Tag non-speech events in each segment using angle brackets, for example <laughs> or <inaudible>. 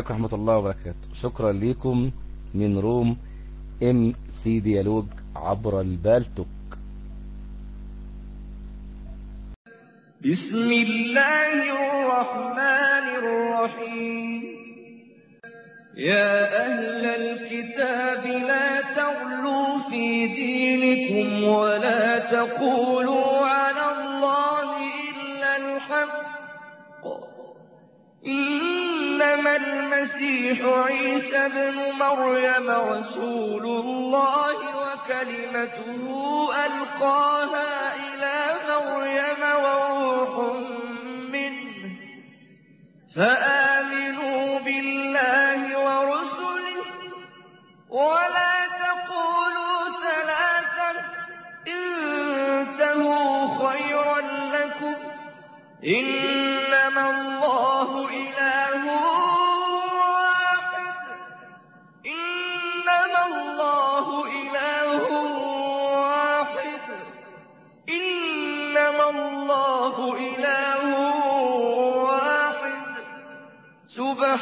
عليكم ورحمة الله وبركاته. شكرا لكم من روم MC Dialogue عبر البالتوك. بسم الله الرحمن الرحيم. يا أهل الكتاب لا تغلوا في دينكم ولا تقولوا المسيح عيسى بن مريم رسول الله وكلمته ألقاها إلى مريم وروح منه. فآمنوا بالله ورسله ولا تقولوا ثلاثا انتهوا خيرا لكم. إنما الله إله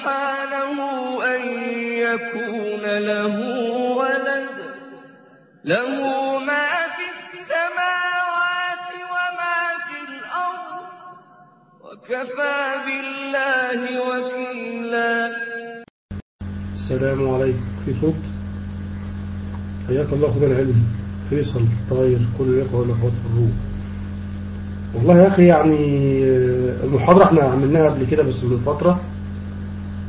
سبحانه أن يكون له ولد. له ما في السماوات وما في الأرض. وكفى بالله وكيلا. السلام عليكم. في صوت. حياك الله خد العلم فيصل طاير كل الإخوة والأخوات في الروم والله يا أخي يعني المحاضرة إحنا عملناها قبل كده بس من فترة.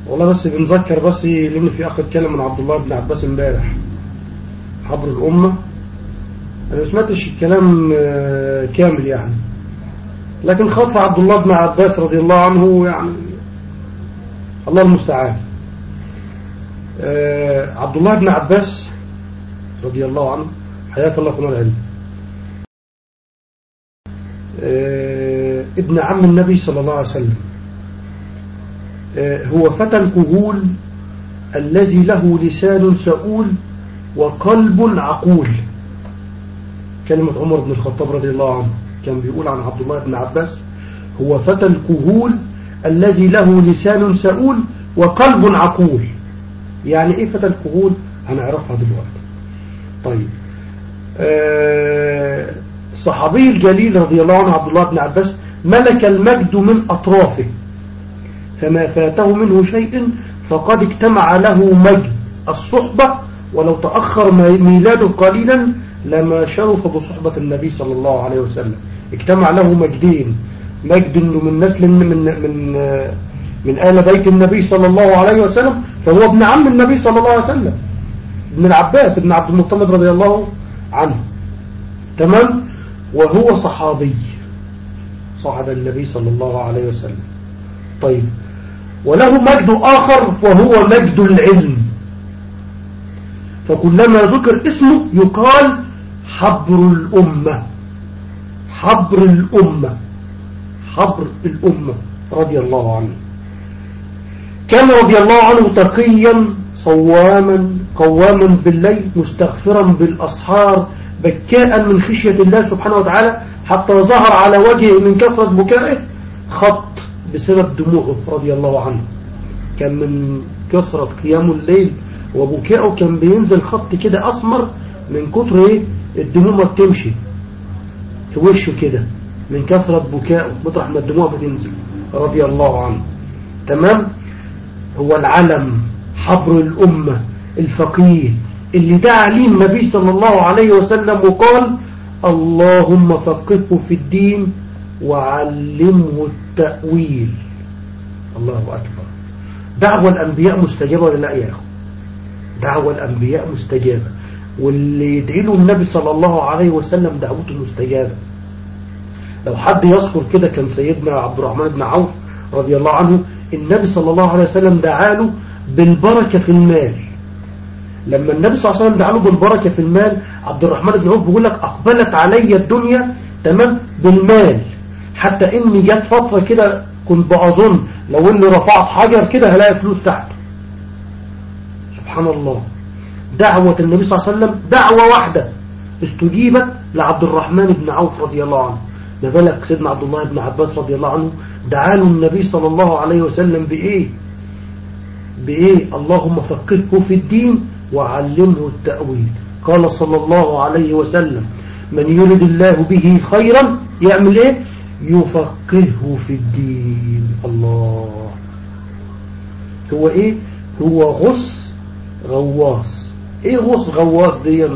والله بس بنذكر بس لأن في أخ اتكلم من عبد الله بن عباس امبارح. حبر الأمة. أنا ما سمعتش الكلام كامل يعني. لكن خطف عبد الله بن عباس رضي الله عنه يعني الله المستعان. عبد الله بن عباس رضي الله عنه حياك الله كمان العلم. ابن عم النبي صلى الله عليه وسلم. هو فتى الكهول الذي له لسان سؤول وقلب عقول. كلمة عمر بن الخطاب رضي الله عنه كان بيقول عن عبد الله بن عباس هو فتى الكهول الذي له لسان سؤول وقلب عقول. يعني إيه فتى الكهول؟ هنعرفها دلوقتي. طيب الصحابي الجليل رضي الله عنه عبد الله بن عباس ملك المجد من أطرافه. فما فاته منه شيء فقد اجتمع له مجد. الصحبة ولو تأخر ميلاده قليلا لما شرف بصحبة النبي صلى الله عليه وسلم. اجتمع له مجدين. مجد من نسل من من من آل بيت النبي صلى الله عليه وسلم فهو ابن عم النبي صلى الله عليه وسلم. ابن العباس ابن عبد المطلب رضي الله عنه. تمام؟ وهو صحابي. صعد النبي صلى الله عليه وسلم. طيب وله مجد آخر وهو مجد العلم. فكلما ذكر اسمه يقال حبر الأمة. حبر الأمة. حبر الأمة. رضي الله عنه. كان رضي الله عنه تقيا صواما قواما بالليل مستغفرا بالأسحار بكاء من خشية الله سبحانه وتعالى حتى ظهر على وجهه من كثرة بكائه خط. بسبب دموعه رضي الله عنه. كان من كثرة قيام الليل وبكائه كان بينزل خط كده أسمر من كتر إيه؟ الدموع ما بتمشي. في وشه كده من كثرة بكائه مطرح ما الدموع بتنزل. رضي الله عنه. تمام؟ هو العلم حبر الأمة الفقيه اللي دعا ليه النبي صلى الله عليه وسلم وقال اللهم فقهه في الدين وعلمه التأويل. الله أكبر. دعوة الأنبياء مستجابة ولا لا يا أخو؟ دعوة الأنبياء مستجابة. واللي يدعي له النبي صلى الله عليه وسلم دعوته مستجابة. لو حد يذكر كده كان سيدنا عبد الرحمن بن عوف رضي الله عنه النبي صلى الله عليه وسلم دعاله بالبركة في المال. لما النبي صلى الله عليه وسلم دعاله بالبركة في المال عبد الرحمن بن عوف بيقول لك أقبلت علي الدنيا تمام بالمال. حتى إني جت فترة كده كنت بأظن لو إني رفعت حجر كده هلاقي فلوس تحت. سبحان الله. دعوة النبي صلى الله عليه وسلم دعوة واحدة. استجيبت لعبد الرحمن بن عوف رضي الله عنه. ما بالك سيدنا عبد الله بن عباس رضي الله عنه؟ دعاله النبي صلى الله عليه وسلم بإيه؟ بإيه؟ اللهم فقهه في الدين وعلمه التأويل. قال صلى الله عليه وسلم من يرد الله به خيرا يعمل إيه؟ يفقهه في الدين. الله. هو إيه؟ هو غص غواص. إيه غص غواص دي؟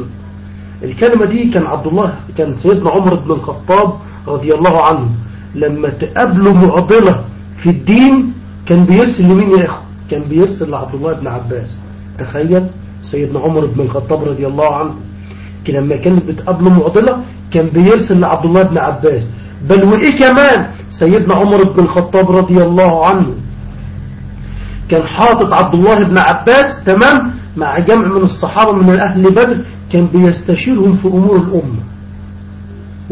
الكلمة دي كان عبد الله كان سيدنا عمر بن الخطاب رضي الله عنه لما تقابله معضلة في الدين كان بيرسل لمين يا اخو كان بيرسل لعبد الله بن عباس. تخيل سيدنا عمر بن الخطاب رضي الله عنه لما كانت بتقابله معضلة كان بيرسل لعبد الله بن عباس. بل وإيه كمان؟ سيدنا عمر بن الخطاب رضي الله عنه كان حاطط عبد الله بن عباس تمام؟ مع جمع من الصحابة من أهل بدر كان بيستشيرهم في أمور الأمة.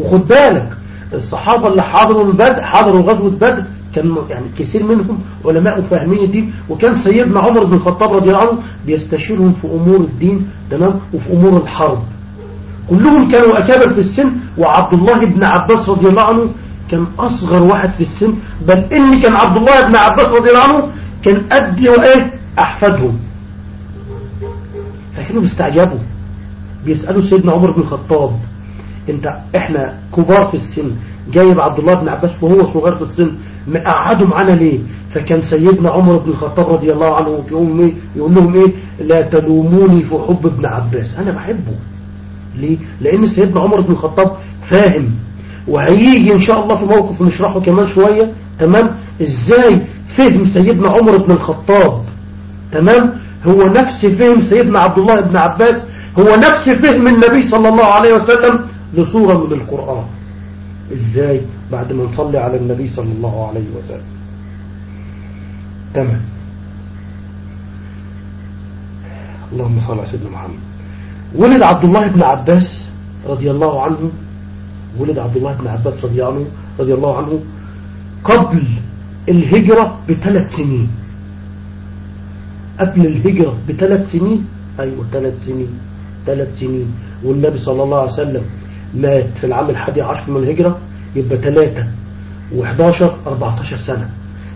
وخد بالك الصحابة اللي حضروا بدر حضروا غزوة بدر كان يعني كثير منهم علماء وفاهمين الدين. وكان سيدنا عمر بن الخطاب رضي الله عنه بيستشيرهم في أمور الدين تمام؟ وفي أمور الحرب. كلهم كانوا أكابر في السن وعبد الله بن عباس رضي الله عنه كان أصغر واحد في السن بل إن كان عبد الله بن عباس رضي الله عنه كان قد وإيه؟ أحفادهم. فكانوا بيستعجبوا بيسألوا سيدنا عمر بن الخطاب أنت إحنا كبار في السن جايب عبد الله بن عباس وهو صغير في السن مقعدوا معانا ليه؟ فكان سيدنا عمر بن الخطاب رضي الله عنه إيه؟ يقول لهم إيه؟ لا تلوموني في حب ابن عباس أنا بحبه. ليه؟ لأن سيدنا عمر بن الخطاب فاهم. وهيجي إن شاء الله في موقف نشرحه كمان شوية. تمام؟ إزاي فهم سيدنا عمر بن الخطاب؟ تمام؟ هو نفس فهم سيدنا عبد الله بن عباس. هو نفس فهم النبي صلى الله عليه وسلم لصورة من القرآن. إزاي؟ بعد ما نصلي على النبي صلى الله عليه وسلم. تمام؟ اللهم صل على سيدنا محمد. ولد عبد الله بن عباس رضي الله عنه ولد عبد الله بن عباس رضي, عنه رضي الله عنه قبل الهجرة بثلاث سنين. قبل الهجرة بثلاث سنين؟ أيوة ثلاث سنين ثلاث سنين. والنبي صلى الله عليه وسلم مات في العام الحادي عشر من الهجرة يبقى ثلاثة و11 14 سنة.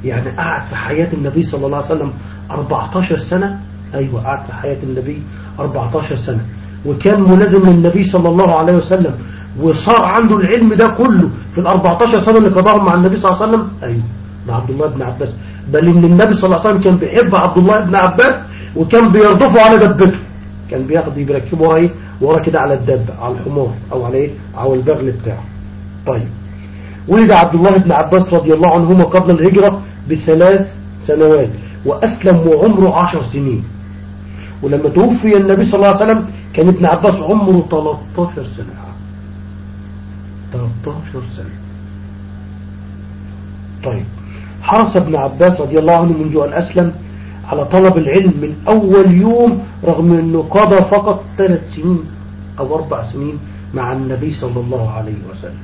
يعني قعد في حياة النبي صلى الله عليه وسلم 14 سنة. أيوة قعد في حياة النبي 14 سنة. وكان ملازم للنبي صلى الله عليه وسلم وصار عنده العلم ده كله في ال 14 سنة اللي قضاهم مع النبي صلى الله عليه وسلم؟ أيوة. مع عبد الله بن عباس. بل إن النبي صلى الله عليه وسلم كان بيحب عبد الله بن عباس وكان بيرضفه على دبته. كان بياخد يركبه ورا إيه ورا كده على الدب على الحمار أو على إيه؟ على البغل بتاعه. طيب. ولد عبد الله بن عباس رضي الله عنهما قبل الهجرة بثلاث سنوات وأسلم وعمره عشر سنين. ولما توفي النبي صلى الله عليه وسلم كان ابن عباس عمره 13 سنة. 13 سنة. طيب حرص ابن عباس رضي الله عنه منذ أن أسلم على طلب العلم من أول يوم رغم أنه قضى فقط ثلاث سنين أو أربع سنين مع النبي صلى الله عليه وسلم.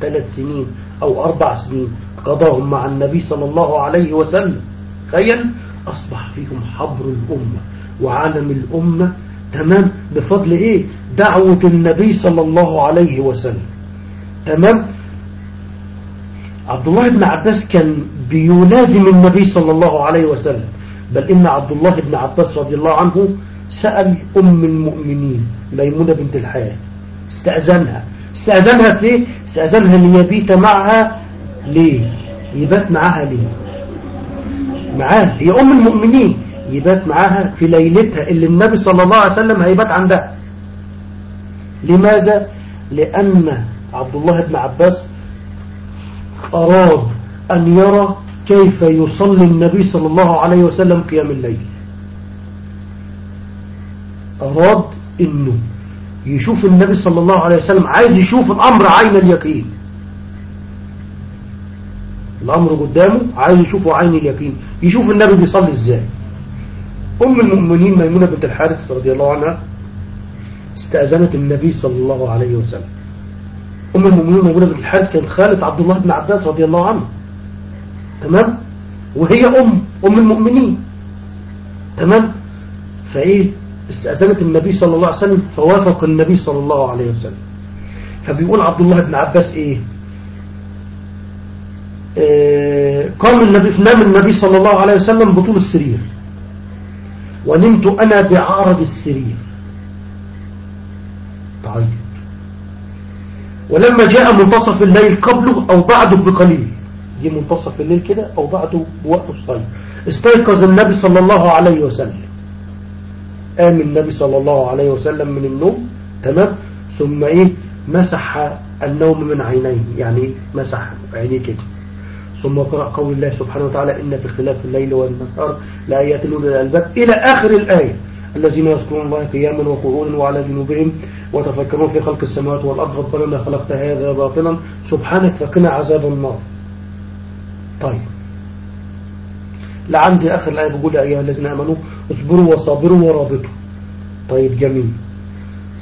ثلاث سنين أو أربع سنين قضاهم مع النبي صلى الله عليه وسلم. تخيل أصبح فيهم حبر الأمة وعالم الأمة تمام؟ بفضل إيه؟ دعوة النبي صلى الله عليه وسلم. تمام؟ عبد الله بن عباس كان بيلازم النبي صلى الله عليه وسلم. بل إن عبد الله بن عباس رضي الله عنه سأل أم المؤمنين ميمونة بنت الحارث. استأذنها. استأذنها في ليه استأذنها ليبيت معها ليه؟ يبات معها ليه؟ معاها. هي أم المؤمنين. يبات معاها في ليلتها اللي النبي صلى الله عليه وسلم هيبات عندها. لماذا؟ لأن عبد الله بن عباس أراد أن يرى كيف يصلي النبي صلى الله عليه وسلم قيام الليل. أراد أنه يشوف النبي صلى الله عليه وسلم عايز يشوف الأمر عين اليقين. الأمر قدامه عايز يشوفه عين اليقين. يشوف النبي بيصلي إزاي. أم المؤمنين ميمونة بنت الحارث رضي الله عنها استأذنت النبي صلى الله عليه وسلم. أم المؤمنين ميمونة بنت الحارث كانت خالة عبد الله بن عباس رضي الله عنه. تمام؟ وهي أم أم المؤمنين. تمام؟ فإيه؟ استأذنت النبي صلى الله عليه وسلم فوافق النبي صلى الله عليه وسلم. فبيقول عبد الله بن عباس إيه؟ آه قام النبي نام النبي صلى الله عليه وسلم بطول السرير. ونمت أنا بعارض السرير. طيب. ولما جاء منتصف الليل قبله أو بعده بقليل. دي منتصف الليل كده أو بعده بوقت صغير استيقظ النبي صلى الله عليه وسلم. قام النبي صلى الله عليه وسلم من النوم. تمام. ثم إيه؟ مسح النوم من عينيه. يعني مسح عينيه كده. ثم قرأ قول الله سبحانه وتعالى إن في اختلاف الليل والنهار لآيات لأولي الألباب إلى آخر الآية. الذين يذكرون الله قياما وقعودا وعلى جنوبهم وتفكرون في خلق السماوات والأرض. ربنا ما خلقت هذا باطلا. سبحانك فقنا عذاب النار. طيب. لعندي آخر الآية بيقول يا أيها الذين آمنوا اصبروا وصابروا ورابطوا. طيب جميل.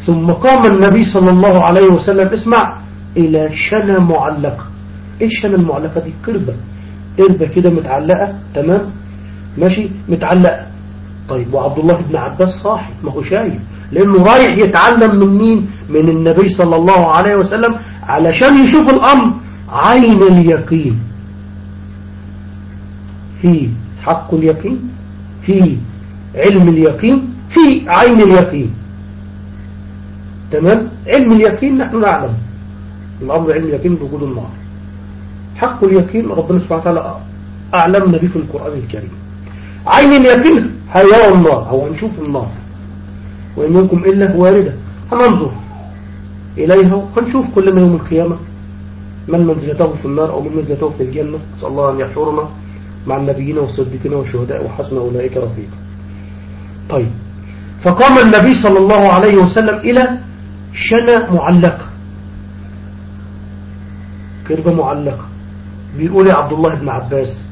ثم قام النبي صلى الله عليه وسلم اسمع إلى شنة معلقة إيه الشنة المعلقة دي؟ قربة قربة كده متعلقة تمام؟ ماشي؟ متعلقة. طيب وعبد الله بن عباس صاحي ما هو شايف. لأنه رايح يتعلم من مين؟ من النبي صلى الله عليه وسلم علشان يشوف الأمر. عين اليقين. في حق اليقين في علم اليقين في عين اليقين. تمام؟ علم اليقين نحن نعلم. الأمر علم اليقين بوجود النار. حق اليقين ربنا سبحانه وتعالى أعلمنا به في القرآن الكريم. عين اليقين هيرى النار أو هنشوف النار وإن منكم إلا واردة. هننظر إليها وهنشوف كلنا يوم القيامة من منزلته في النار أو من منزلته في الجنة. نسأل الله أن يحشرنا مع النبيين والصديقين والشهداء وحسن أولئك رفيقا. طيب. فقام النبي صلى الله عليه وسلم إلى شنة معلقة كربة معلقة. بيقول يا عبد الله بن عباس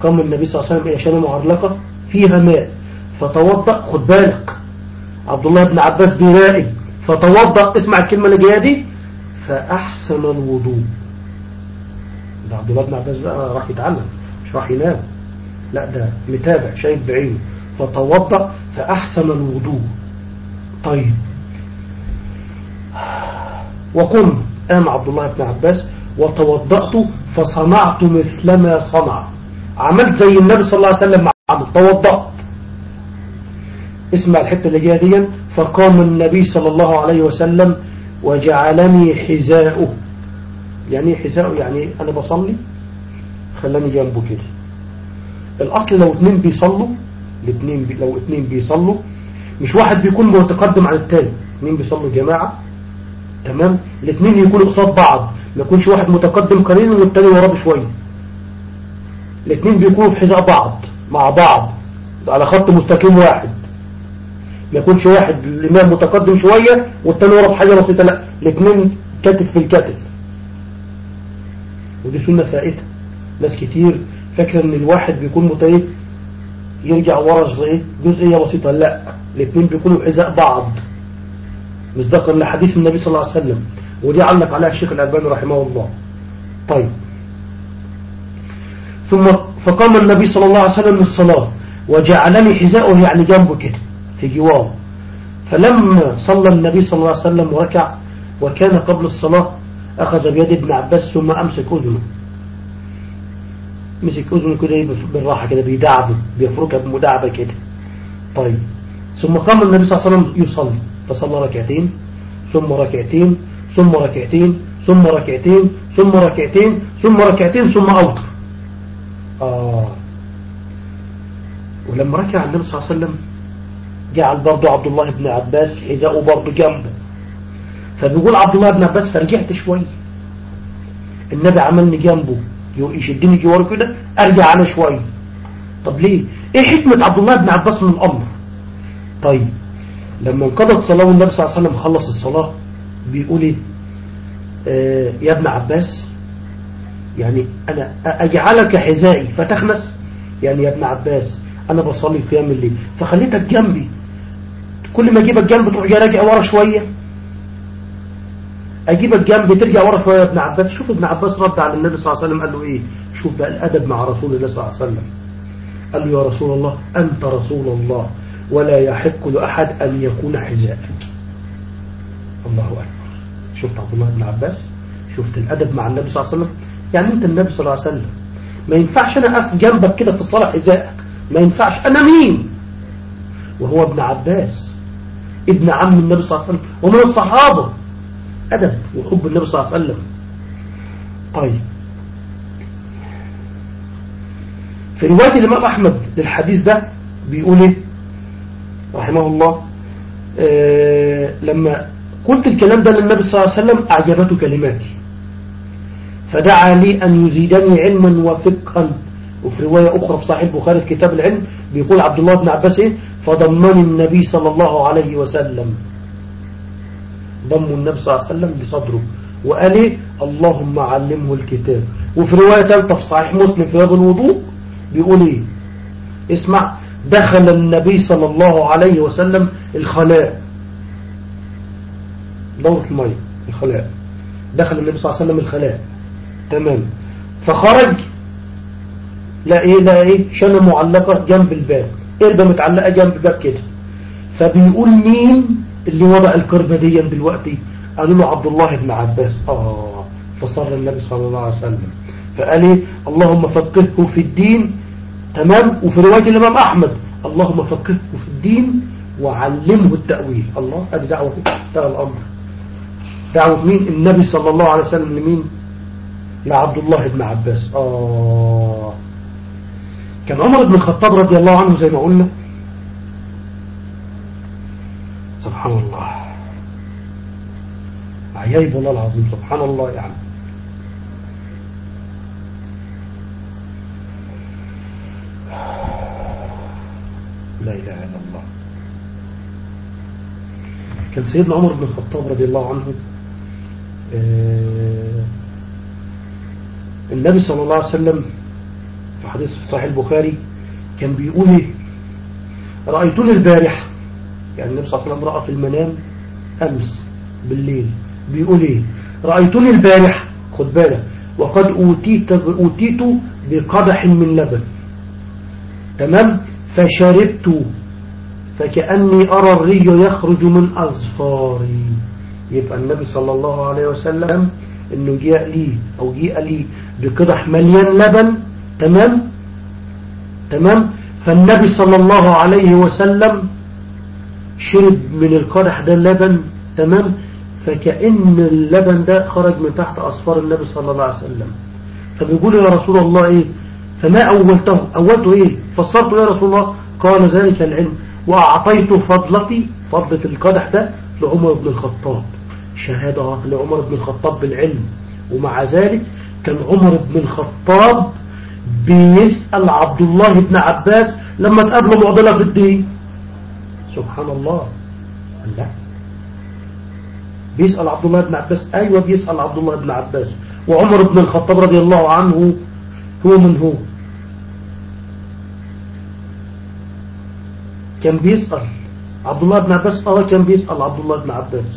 قام النبي صلى الله عليه وسلم إلى شنة معلقة فيها ماء فتوضأ خد بالك. عبد الله بن عباس بيراقب فتوضأ اسمع الكلمة اللي جاية دي فأحسن الوضوء. ده عبد الله بن عباس بقى راح يتعلم مش راح ينام. لا ده متابع شايف بعينه. فتوضأ فأحسن الوضوء. طيب. وقم قام عبد الله بن عباس وتوضأت فصنعت مثلما صنع. عملت زي النبي صلى الله عليه وسلم عمل. توضأت. اسمع الحتة اللي جاية دي فقام النبي صلى الله عليه وسلم وجعلني حذاؤه يعني حذاؤه يعني أنا بصلي؟ خلاني جنبه كده. الأصل لو اتنين بيصلوا الاثنين بي لو اتنين بيصلوا مش واحد بيكون متقدم عن التاني. اتنين بيصلوا جماعة تمام؟ الاثنين يكونوا قصاد بعض. ما يكونش واحد متقدم قليلا والتاني وراه بشويه الاثنين بيكونوا في حذاء بعض مع بعض على خط مستقيم واحد. ما يكونش واحد الإمام متقدم شوية والتاني ورا بحاجة بسيطة لا. الاثنين كتف في الكتف ودي سنة فائتة. ناس كتير فاكرة إن الواحد بيكون متأيه يرجع ورا جزئية بسيطة لا. الاثنين بيكونوا حذاء بعض. مصداقا لحديث النبي صلى الله عليه وسلم ودي علق عليها الشيخ الألباني رحمه الله. طيب. ثم فقام النبي صلى الله عليه وسلم للصلاة وجعلني حذاءه يعني جنبه كده في جواره. فلما صلى النبي صلى الله عليه وسلم وركع وكان قبل الصلاة أخذ بيد ابن عباس ثم أمسك أذنه. مسك أذنه كده بالراحة كده بيدعبه بيفركها بمداعبة كده. طيب. ثم قام النبي صلى الله عليه وسلم يصلي فصلى ركعتين ثم ركعتين ثم ركعتين ثم ركعتين ثم ركعتين ثم ركعتين ثم أوتر. آه. ولما ركع النبي صلى الله عليه وسلم جعل برضه عبد الله بن عباس حذاءه برضه جنبه. فبيقول عبد الله بن عباس فرجعت شوية النبي عملني جنبه. يشدني جواره كده أرجع على شوية طب ليه؟ إيه حكمة عبد الله بن عباس من الأمر؟ طيب. لما انقضت صلاة والنبي صلى الله عليه وسلم خلص الصلاة بيقول إيه؟ آه يا ابن عباس يعني أنا أجعلك حذائي فتخنس يعني يا ابن عباس أنا بصلي قيام الليل. فخليتك جنبي. كل ما أجيبك جنب تروح جاي راجع ورا شوية. أجيبك جنب ترجع ورا شوية يا ابن عباس. شوف ابن عباس رد على النبي صلى الله عليه وسلم قال له إيه؟ شوف بقى الأدب مع رسول الله صلى الله عليه وسلم. قال له يا رسول الله أنت رسول الله. ولا يحق لأحد أن يكون حذاءك الله أكبر. شفت عبد الله بن عباس؟ شفت الأدب مع النبي صلى الله عليه وسلم؟ يعني أنت النبي صلى الله عليه وسلم. ما ينفعش أنا أقف جنبك كده في الصلاة حذائك ما ينفعش. أنا مين؟ وهو ابن عباس. ابن عم النبي صلى الله عليه وسلم. ومن الصحابة. أدب وحب النبي صلى الله عليه وسلم. طيب. في رواية الإمام أحمد للحديث ده بيقول إيه؟ رحمه الله آه لما قلت الكلام ده للنبي صلى الله عليه وسلم أعجبته كلماتي. فدعا لي أن يزيدني علما وفقها. وفي رواية أخرى في صحيح البخاري كتاب العلم بيقول عبد الله بن عباس إيه؟ فضمني النبي صلى الله عليه وسلم. ضم النبي صلى الله عليه وسلم لصدره وقال إيه؟ اللهم علمه الكتاب. وفي رواية ثالثة في صحيح مسلم في باب الوضوء بيقول إيه؟ اسمع دخل النبي صلى الله عليه وسلم الخلاء. دورة المية الخلاء. دخل النبي صلى الله عليه وسلم الخلاء. تمام. فخرج لا إيه لا إيه شنة معلقة؟ جنب الباب. قربة متعلقة جنب الباب كده. فبيقول مين اللي وضع الكربة دي دلوقتي؟ قالوا له عبد الله بن عباس. آه فصر النبي صلى الله عليه وسلم. فقال إيه؟ اللهم فقهه في الدين تمام؟ وفي رواية الإمام أحمد اللهم فقهه في الدين وعلمه التأويل. الله أدي دعوة انتهى الأمر. دعوة مين؟ النبي صلى الله عليه وسلم لمين؟ لعبد الله بن عباس. آه. كان عمر بن الخطاب رضي الله عنه زي ما قلنا. سبحان الله. عجيب والله العظيم سبحان الله يعني. لا إله إلا الله. كان سيدنا عمر بن الخطاب رضي الله عنه آه النبي صلى الله عليه وسلم في حديث صحيح البخاري كان بيقول إيه؟ رأيتني البارح يعني النبي صلى الله عليه وسلم رأى في المنام أمس بالليل. بيقول إيه؟ رأيتني البارح خد بالك. وقد أوتيت, أوتيت بقدح من لبن. تمام؟ فشربت فكأني أرى الري يخرج من أظفاري. يبقى النبي صلى الله عليه وسلم إنه جاء لي أو جاء لي بقدح مليان لبن. تمام؟ تمام؟ فالنبي صلى الله عليه وسلم شرب من القدح ده اللبن تمام؟ فكأن اللبن ده خرج من تحت أصفار النبي صلى الله عليه وسلم. فبيقول يا رسول الله إيه؟ فما أولته أولته إيه؟ فسرته يا رسول الله. قال ذلك العلم. وأعطيت فضلتي فضلة القدح ده لعمر بن الخطاب. شهادة لعمر بن الخطاب بالعلم. ومع ذلك كان عمر بن الخطاب بيسأل عبد الله بن عباس لما تقابله معضلة في الدين. سبحان الله. لا. بيسأل عبد الله بن عباس. أيوة بيسأل عبد الله بن عباس. وعمر بن الخطاب رضي الله عنه هو من هو؟ كان بيسأل. عبد الله بن عباس آه كان بيسأل عبد الله بن عباس.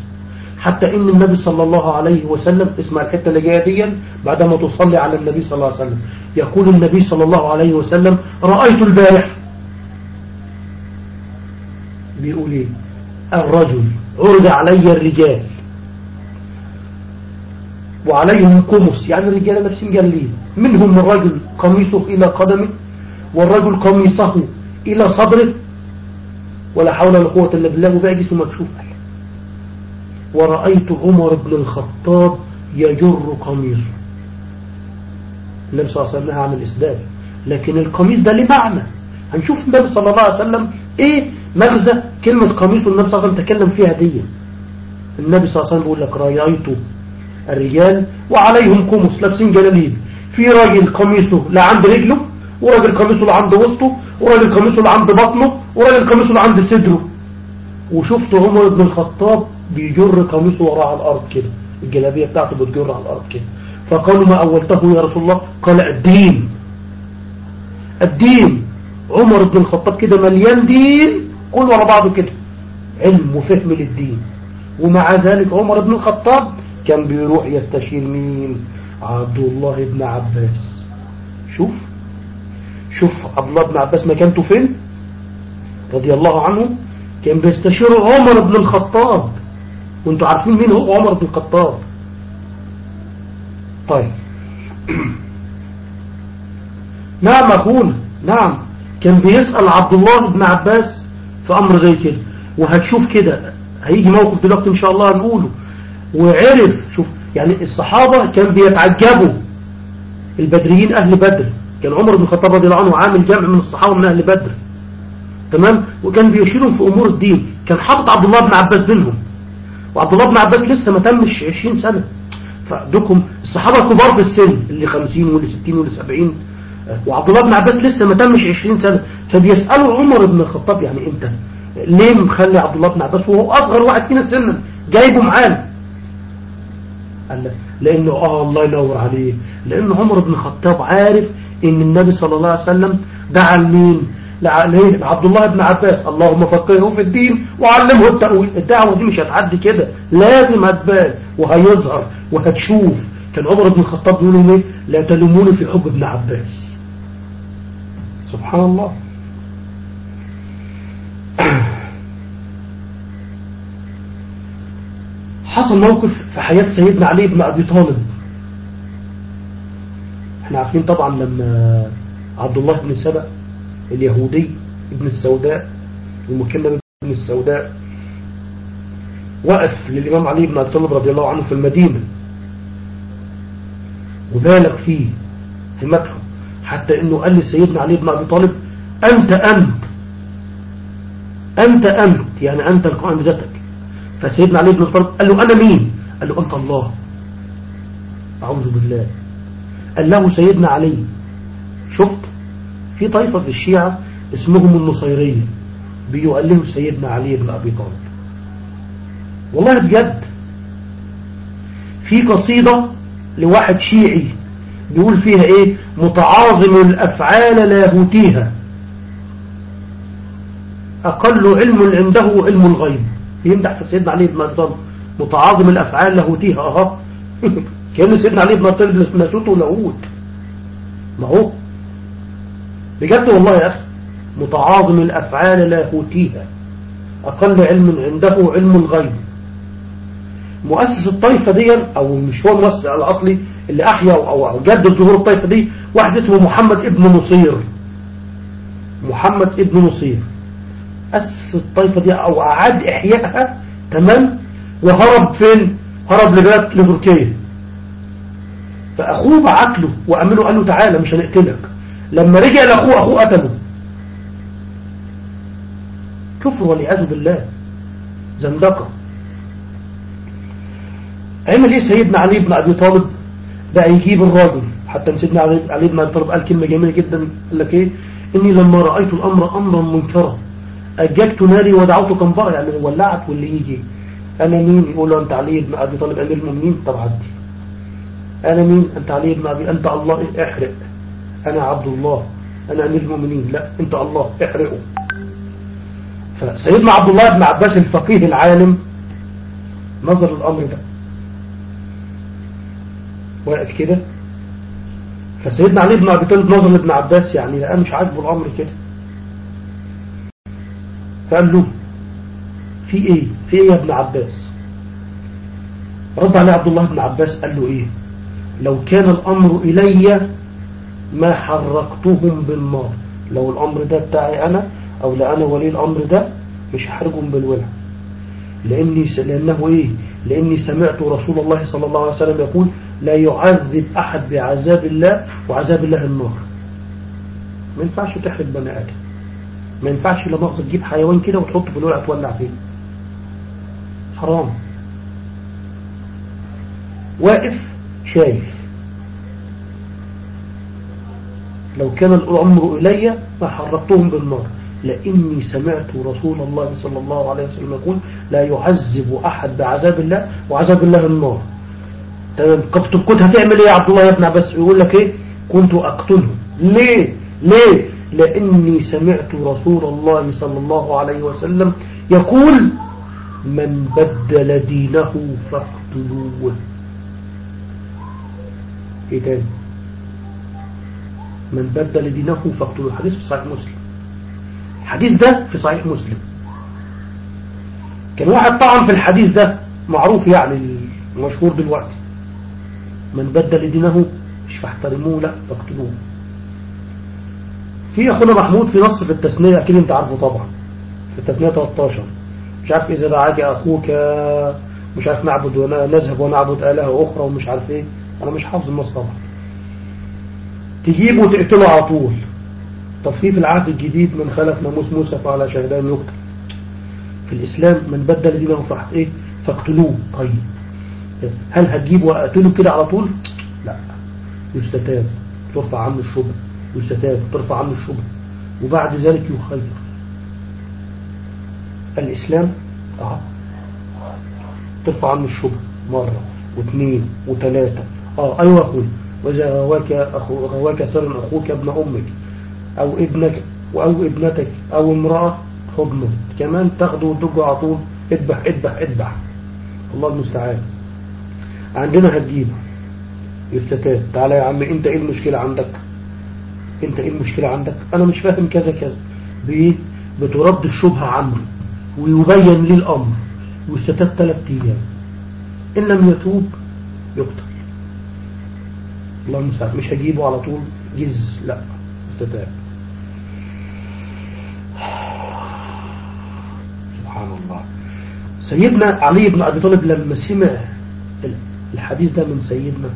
حتى إن النبي صلى الله عليه وسلم اسمع الحتة اللي جاية دي بعدما تصلي على النبي صلى الله عليه وسلم. يقول النبي صلى الله عليه وسلم رأيت البارح. بيقول إيه؟ الرجل عرض علي الرجال. وعليهم كمس يعني الرجال لابسين جلين منهم الرجل قميصه إلى قدمه والرجل قميصه إلى صدره. ولا حول ولا قوة إلا بالله. وبقى جسمه مكشوف. ورأيت عمر بن الخطاب يجر قميصه. النبي صلى الله عليه وسلم عن الإسدال لكن القميص ده ليه معنى؟ هنشوف النبي صلى الله عليه وسلم إيه مغزى كلمة قميصه النبي صلى الله عليه وسلم تكلم فيها دي. النبي صلى الله عليه وسلم بيقول لك رأيت الرجال وعليهم قمص لابسين جلاليب. في راجل قميصه لعند رجله وراجل قميصه لعند وسطه وراجل قميصه لعند بطنه وراجل قميصه لعند صدره. وشفت عمر بن الخطاب بيجر قميصه وراء على الأرض كده الجلابية بتاعته بتجر على الأرض كده. فقالوا ما أولته يا رسول الله؟ قال الدين. الدين. عمر بن الخطاب كده مليان دين كل ورا بعضه كده. علم وفهم للدين. ومع ذلك عمر بن الخطاب كان بيروح يستشير مين؟ عبد الله بن عباس. شوف. شوف عبد الله بن عباس مكانته فين؟ رضي الله عنه كان بيستشير عمر بن الخطاب. وانتوا عارفين مين هو عمر بن الخطاب؟ طيب. <clears throat> نعم أخونا نعم. كان بيسأل عبد الله بن عباس في أمر زي كده. وهتشوف كده هيجي موقف دلوقتي إن شاء الله هنقوله. وعرف شوف يعني الصحابة كان بيتعجبوا. البدريين أهل بدر. كان عمر بن الخطاب رضي الله عنه عامل جمع من الصحابة من أهل بدر. تمام؟ وكان بيشيلهم في أمور الدين. كان حاطط عبد الله بن عباس بينهم. وعبد الله بن عباس لسه ما تمش 20 سنة. فدوكم الصحابة الكبار في السن اللي 50 واللي 60 واللي 70 وعبد الله بن عباس لسه ما تمش 20 سنة. فبيسألوا عمر بن الخطاب يعني أنت ليه مخلي عبد الله بن عباس؟ وهو أصغر واحد فينا سنا جايبه معانا. قال لأنه آه الله ينور عليه لأن عمر بن الخطاب عارف إن النبي صلى الله عليه وسلم دعا لمين لعبد الله بن عباس. اللهم فقهه في الدين وعلمه التأويل. الدعوة دي مش هتعدي كده. لازم هتبان وهيظهر وهتشوف. كان عمر بن الخطاب بيقول إيه؟ لا تلوموني في حب ابن عباس. سبحان الله. <coughs> حصل موقف في حياة سيدنا علي بن أبي طالب. إحنا عارفين طبعا لما عبد الله بن سبأ اليهودي ابن السوداء المكلم ابن السوداء وقف للإمام علي بن أبي طالب رضي الله عنه في المدينة وبالغ فيه في مدحه حتى إنه قال لسيدنا علي بن أبي طالب أنت أنت أنت أنت يعني أنت القائم بذاتك. فسيدنا علي بن أبي طالب قال له أنا مين؟ قال له أنت الله. أعوذ بالله. قال له سيدنا علي. شفت؟ في طائفة في الشيعة اسمهم النصيرية. بيؤلهوا سيدنا علي بن أبي طالب. والله بجد في قصيدة لواحد شيعي بيقول فيها إيه؟ متعاظم الأفعال لاهوتيها أقل علم عنده علم الغيب. يمدح في سيدنا علي بن أبي طالب. متعاظم الأفعال لاهوتيها أها. <laughs> كأن سيدنا علي بن أبي طالب ناسوته لاهوت ما هو؟ بجد والله يا أخي متعاظم الأفعال لاهوتيها أقل علم عنده علم الغيب. مؤسس الطائفة دي أو مش هو المؤسس الأصلي اللي أحيا أو جدد ظهور الطائفة دي واحد اسمه محمد ابن نصير. محمد ابن نصير. أسس الطائفة دي أو أعاد إحيائها تمام وهرب فين؟ هرب لبلاد لتركيا فأخوه بعت له وأمنه قال له تعالى مش هنقتلك. لما رجع لأخوه أخوه قتله. كفر والعياذ بالله. زندقة. عمل إيه سيدنا علي بن أبي طالب؟ بقى يجيب الراجل. حتى سيدنا علي بن أبي طالب قال كلمة جميلة جدا. قال لك إيه؟ إني لما رأيت الأمر امرا منكرا اججت ناري ودعوت كنبره يعني ولعت واللي يجي. أنا مين؟ يقول له أنت علي بن أبي طالب أمير المؤمنين. طب عدي. أنا مين؟ أنت علي بن ابي أنت الله احرق. أنا عبد الله. أنا أمير المؤمنين. لا أنت الله. احرقه. فسيدنا عبد الله بن عباس الفقيه العالم نظر الأمر ده. واقف كده؟ فسيدنا علي بن أبي طالب نظر لابن عباس يعني لقى مش عاجبه الأمر كده. فقال له في إيه؟ في إيه يا ابن عباس؟ رد عليه عبد الله بن عباس قال له إيه؟ لو كان الأمر إلي ما حرقتهم بالنار لو الأمر ده بتاعي أنا أو لا أنا ولي الأمر ده مش هحرقهم بالولع لأني لأنه إيه؟ لأني سمعت رسول الله صلى الله عليه وسلم يقول لا يعذب أحد بعذاب الله وعذاب الله النار. ما ينفعش تحرق بني آدم. ما ينفعش لما تجيب حيوان كده وتحطه في الولع تولع فيه. حرام. واقف شايف. لو كان الأمر إلي ما حرقتهم بالنار. لإني سمعت رسول الله صلى الله عليه وسلم يقول لا يعذب أحد بعذاب الله وعذاب الله النار. تمام. كنت هتعمل إيه يا عبد الله يا ابن عباس؟ يقول لك إيه؟ كنت أقتله. ليه؟ ليه؟ لإني سمعت رسول الله صلى الله عليه وسلم يقول من بدل دينه فاقتلوه. إيه تاني؟ من بدل دينه فاقتلوه حديث في صحيح مسلم. الحديث ده في صحيح مسلم. كان واحد طعن في الحديث ده معروف يعني المشهور دلوقتي. من بدل دينه مش فاحترموه لا فاقتلوه. في أخونا محمود في نص في التثنية أكيد أنت عارفه طبعا. في التثنية 13 مش عارف إذا دعاك أخوك مش عارف نعبد ونذهب ونعبد آلهة أخرى ومش عارف إيه. أنا مش حافظ النص طبعا تجيبه وتقتله على طول. في العهد الجديد من خلف ناموس موسى فعلى شهدان يقتل. في الإسلام من بدل دينه فحت إيه؟ فاقتلوه. طيب. هل هتجيب وأقتله كده على طول؟ لا. يستتاب. ترفع عنه الشبه يستتاب. ترفع عنه الشبه وبعد ذلك يخير. الإسلام آه. ترفع عنه الشبه مرة واثنين وثلاثة. أيوه أخوي. واذا غواك اخو غواك سر أخوك ابن أمك أو ابنك أو ابنتك أو امرأة حضنه كمان تاخده وتجه على طول. اذبح اذبح اذبح. الله المستعان. عندنا هتجيبه يفتتات. تعالى يا عم أنت إيه المشكلة عندك؟ أنت إيه المشكلة عندك؟ أنا مش فاهم كذا كذا. بايه بترد الشبهة عنه ويبين لي الأمر. ويستتاب ثلاث أيام. إن لم يتوب يقتل الله المستعان مش هجيبه على طول. جز لا استتاب سبحان الله. سيدنا علي بن أبي طالب لما سمع الحديث ده من سيدنا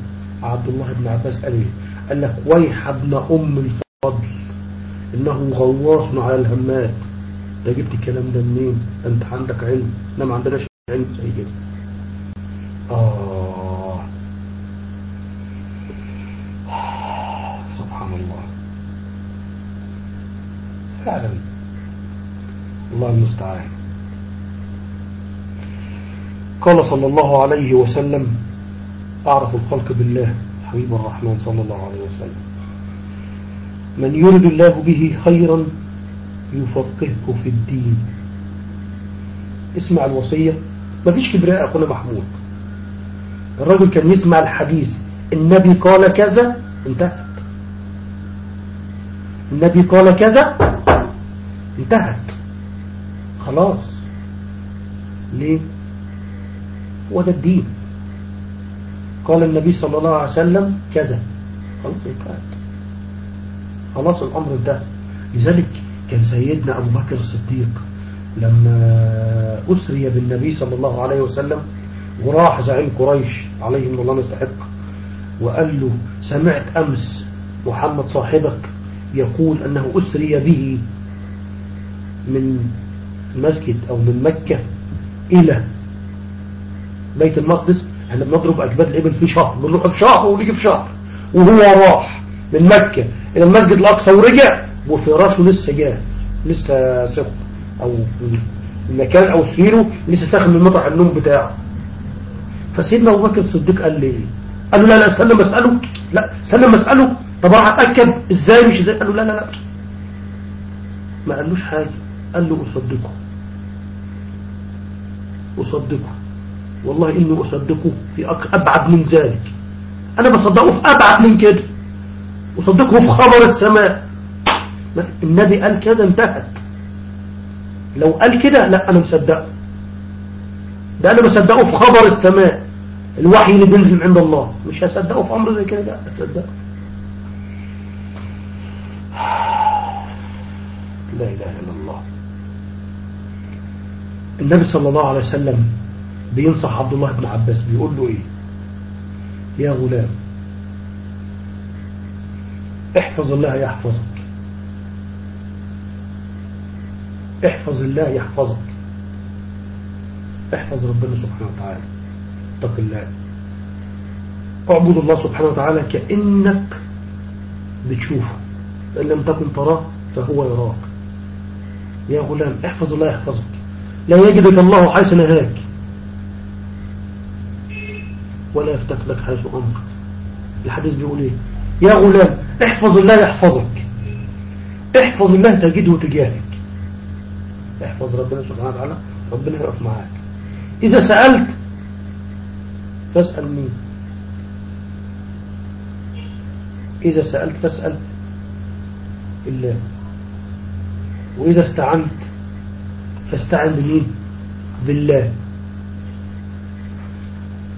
عبد الله بن عباس قال إيه قال لك ويح ابن أم الفضل إنه غواص على الهمات. ده جبت الكلام ده منين؟ أنت عندك علم. إحنا ما عندناش علم. زي كده. آه سبحان الله فعلا. الله المستعان. قال صلى الله عليه وسلم أعرف الخلق بالله حبيب الرحمن صلى الله عليه وسلم. من يرد الله به خيرا يفقهه في الدين. اسمع الوصية. ما فيش كبراء أخونا محمود. الرجل كان يسمع الحديث النبي قال كذا انتهت. النبي قال كذا انتهت. خلاص. ليه؟ هو ده الدين. قال النبي صلى الله عليه وسلم كذا. خلاص انتهت. خلاص الأمر انتهى. لذلك كان سيدنا أبو بكر الصديق لما أسري بالنبي صلى الله عليه وسلم وراح زعيم قريش عليهم الله نستحق وقال له سمعت أمس محمد صاحبك يقول أنه أسري به من المسجد أو من مكة إلى بيت المقدس إحنا بنضرب أجباد الإبل في شهر بنروح في شهر ونيجي في شهر وهو راح من مكة إلى المسجد الأقصى ورجع وفراشه لسه جاف لسه سخن أو المكان أو سريره لسه ساخن من مطرح النوم بتاعه. فسيدنا أبو بكر الصديق قال لي قال له لا لا استنى مسأله لا استنى مسأله طب راح أتأكد إزاي مش إزاي؟ قال له لا لا لا. ما قالوش حاجة. قال له أصدقه. أصدقه. والله إني أصدقه في أبعد من ذلك. أنا بصدقه في أبعد من كده. أصدقه في خبر السماء. النبي قال كذا انتهت. لو قال كده لا أنا مصدقه. ده أنا بصدقه في خبر السماء. الوحي اللي بينزل عند الله. مش هصدقه في أمر زي كده لا أصدقه. لا إله إلا الله. النبي صلى الله عليه وسلم بينصح عبد الله بن عباس بيقول له إيه؟ يا غلام احفظ الله يحفظك. احفظ الله يحفظك. احفظ ربنا سبحانه وتعالى. اتق الله. اعبد الله سبحانه وتعالى كأنك بتشوفه. فإن لم تكن تراه فهو يراك. يا غلام احفظ الله يحفظك. لا يجدك الله حيث نهاك ولا يفتك لك حيث أمرك. الحديث بيقول إيه؟ يا غلام احفظ الله يحفظك. احفظ الله تجده تجاهك. احفظ ربنا سبحانه وتعالى ربنا يقف معاك. إذا سألت فاسأل مين؟ إذا سألت فاسأل الله. وإذا استعنت فاستعن بمين بالله.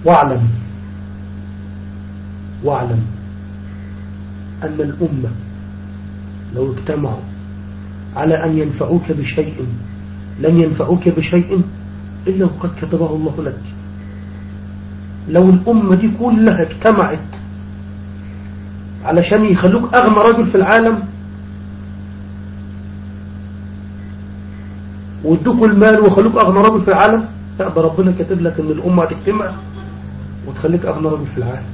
واعلم. واعلم أن الأمة لو اجتمعوا على أن ينفعوك بشيء لن ينفعوك بشيء إلا وقد كتبه الله لك. لو الأمة دي كلها اجتمعت علشان يخلوك أغنى رجل في العالم وادوك المال وخلوك أغنى رجل في العالم؟ لا ده ربنا كاتب لك إن الأمة هتجتمع وتخليك أغنى رجل في العالم.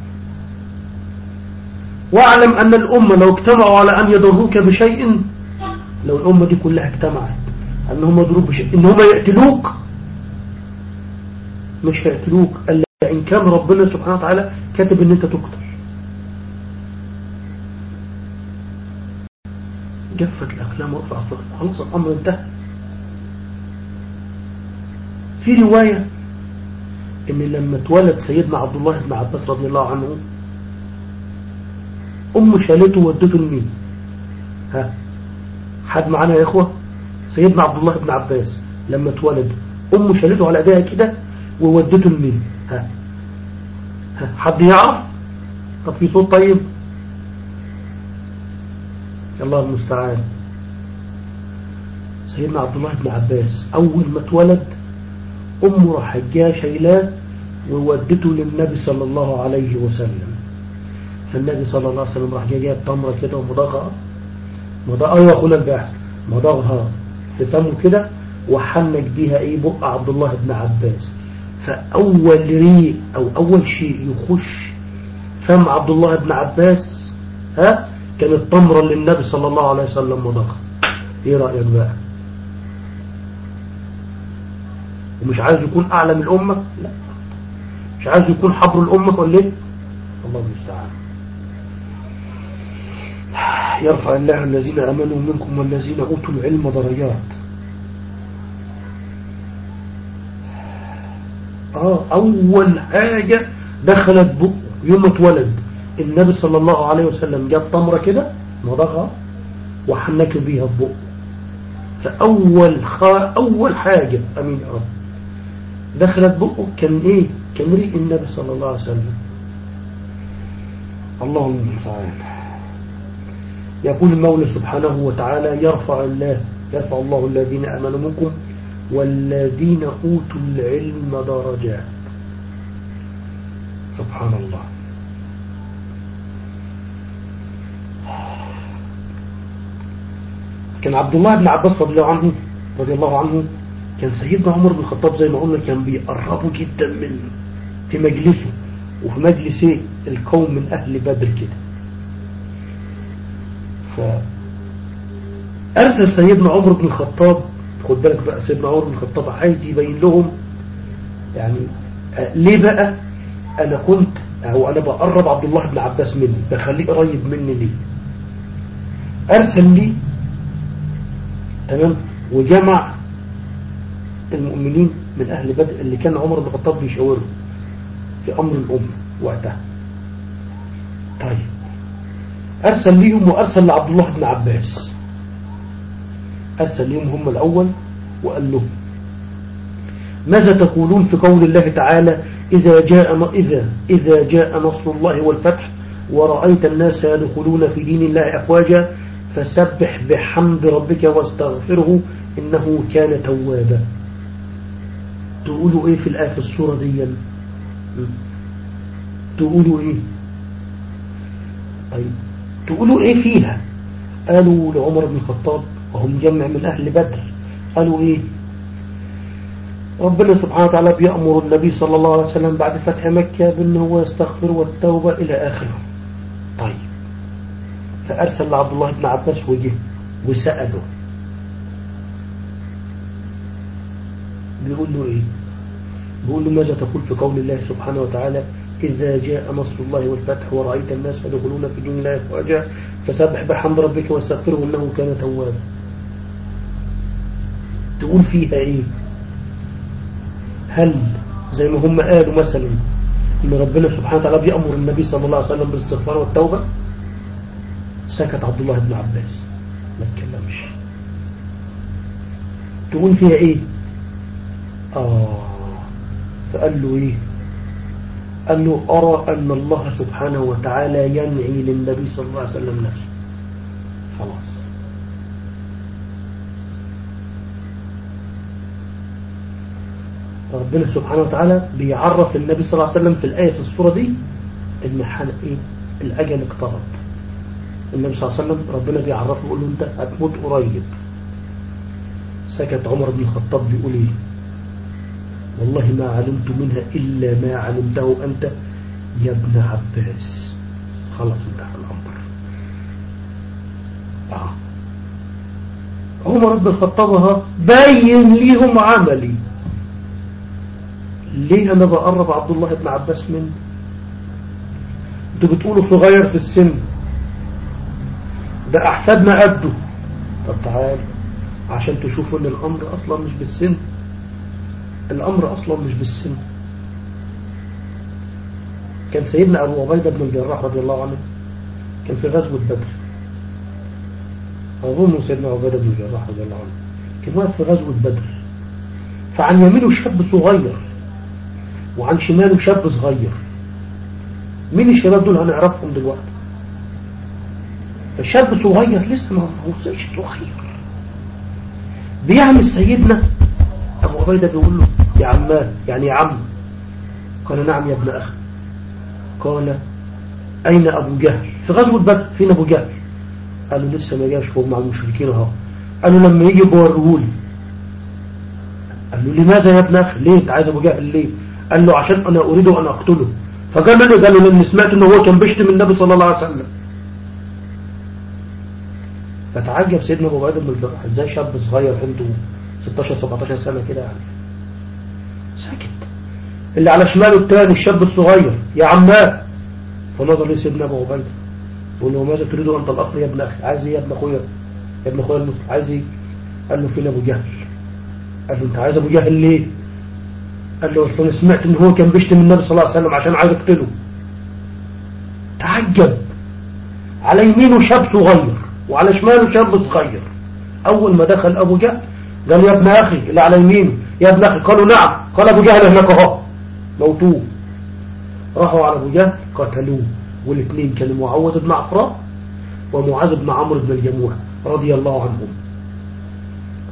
واعلم أن الأمة لو اجتمعوا على أن يضروك بشيء لو الأمة دي كلها اجتمعت أن هم يضروك بشيء إن هم يقتلوك مش هيقتلوك. إلا إن كان ربنا سبحانه وتعالى كاتب أن أنت تقتل. جفت الأقلام وقف أفضل خلاص الأمر انتهى. في رواية إن لما اتولد سيدنا عبد الله بن عباس رضي الله عنه ام شالته ودته لمين؟ ها حد معانا يا إخوة؟ سيدنا عبد الله بن عباس لما اتولد. ام شالته على إيديها كده وودته لمين؟ ها ها حد يعرف؟ طب في صوت طيب؟ الله المستعان. سيدنا عبد الله بن عباس أول ما اتولد أمه راح جاء شيلاه وودته للنبي صلى الله عليه وسلم. فالنبي صلى الله عليه وسلم راح جاء جايب تمرة كده ومضغها مضغها أيوة أخونا الباحث. مضغها في فمه كده وحنك بيها إيه؟ بق عبد الله بن عباس. فأول ريق أو أول شيء يخش فم عبد الله بن عباس ها؟ كانت تمرة للنبي صلى الله عليه وسلم مضغها إيه رأيك بقى؟ ومش عايز يكون أعلى من الأمة؟ لا. مش عايز يكون حبر الأمة ولا إيه؟ الله المستعان. يرفع الله الذين أمنوا منكم والذين أوتوا العلم درجات. آه أول حاجة دخلت بقه يوم اتولد. النبي صلى الله عليه وسلم جاب تمرة كده مضغها وحنك بيها بقه فأول خا أول حاجة أمين يا رب. دخلت بقه. كان إيه؟ كان ريق النبي صلى الله عليه وسلم. اللهم المستعان يقول المولى سبحانه وتعالى يرفع الله يرفع الله الذين آمنوا منكم والذين أوتوا العلم درجات. سبحان الله. كان عبد الله بن عباس رضي الله عنه رضي الله عنه كان سيدنا عمر بن الخطاب زي ما قلنا كان بيقربوا جدا منه في مجلسه وفي مجلس القوم من أهل بدر كده. فأرسل سيدنا عمر بن الخطاب خد بالك بقى سيدنا عمر بن الخطاب عايز يبين لهم يعني ليه بقى؟ أنا كنت أو أنا بقرب عبد الله بن عباس مني بخليه قريب مني ليه؟ أرسل لي تمام؟ وجمع المؤمنين من أهل بدء اللي كان عمر بن الخطاب بيشاوره في أمر الأمة وقتها. طيب. أرسل ليهم وأرسل لعبد الله بن عباس. أرسل ليهم هم الأول وقال لهم ماذا تقولون في قول الله تعالى إذا جاء إذا إذا جاء نصر الله والفتح ورأيت الناس يدخلون في دين الله أفواجا فسبح بحمد ربك واستغفره إنه كان توابا. تقولوا إيه في الآية في السورة دي؟ تقولوا إيه؟ طيب تقولوا إيه فيها؟ قالوا لعمر بن الخطاب وهم جمع من أهل بدر قالوا إيه؟ ربنا سبحانه وتعالى بيأمر النبي صلى الله عليه وسلم بعد فتح مكة بأنه هو يستغفر والتوبة إلى آخره. طيب فأرسل لعبد الله بن عباس وجه وسأله بيقول له إيه؟ بيقول له ماذا تقول في قول الله سبحانه وتعالى؟ إذا جاء نصر الله والفتح ورأيت الناس يدخلون في دين الله أفواجا فسبح بحمد ربك واستغفره إنه كان توابا. تقول فيها إيه؟ هل زي ما هم قالوا مثلا إن ربنا سبحانه وتعالى بيأمر النبي صلى الله عليه وسلم بالاستغفار والتوبة؟ سكت عبد الله بن عباس. ما تكلمش. تقول فيها إيه؟ آه. فقال له إيه؟ قال له أرى أن الله سبحانه وتعالى ينعي للنبي صلى الله عليه وسلم نفسه. خلاص. ربنا سبحانه وتعالى بيعرف النبي صلى الله عليه وسلم في الآية في الصورة دي إن إيه؟ الأجل اقترب. النبي صلى الله عليه وسلم ربنا بيعرفه يقول له أنت هتموت قريب. سكت عمر بن الخطاب بيقول إيه؟ والله ما علمت منها إلا ما علمته أنت يا ابن عباس. خلاص انتهى الأمر آه. عمر بن الخطاب باين ليهم عملي. ليه أنا بقرب عبد الله بن عباس منه أنتوا بتقولوا صغير في السن. ده أحفادنا قده طب تعال عشان تشوفوا إن الأمر أصلا مش بالسن. الأمر أصلا مش بالسن. كان سيدنا أبو عبيدة بن الجراح رضي الله عنه كان في غزوة بدر. أظن سيدنا عبيدة بن الجراح رضي الله عنه كان واقف في غزوة بدر. فعن يمينه شاب صغير وعن شماله شاب صغير. مين الشباب دول هنعرفهم دلوقتي؟ فشاب صغير لسه ما وصلش صغير. بيعمل سيدنا أبو عبيدة بيقول له يا عماه يعني يا عم. قال نعم يا ابن أخي. قال أين أبو جهل؟ في غزوة بدر فين أبو جهل؟ قال له لسه ما جاش هو مع المشركين أهو. قال له لما يجي بوريهولي قال له لماذا يا ابن أخي؟ ليه؟ أنت عايز أبو جهل ليه؟ قال له عشان أنا أريد أن أقتله. فقال له قال له لأني سمعت أنه هو كان بيشتم النبي صلى الله عليه وسلم. فتعجب سيدنا أبو عبيدة بن الجراح إزاي شاب صغير عنده 16 17 سنة كده. يعني ساكت. اللي على شماله الثاني الشاب الصغير يا عماه فنظر لي سيدنا أبو عبيده بيقول له ماذا تريد انت الاخ يا ابن أخي؟ عايز إيه يا ابن أخويا؟ يا ابن أخويا المسلم عايز إيه؟ قال له فين أبو جهل. قال له أنت عايز أبو جهل ليه؟ قال له أصل أنا سمعت إن هو كان بيشتم النبي صلى الله عليه وسلم عشان عايز أقتله. تعجب. على يمينه شاب صغير وعلى شماله شاب صغير. أول ما دخل أبو جهل قال يا ابن أخي اللي على يمينه يا ابن أخي. قالوا نعم. قال أبو جهل هناك أهو. موتوه. راحوا على أبو جهل قتلوه. والاثنين كانوا معوذ بن عفراء ومعاذ بن عمرو بن الجموع رضي الله عنهم.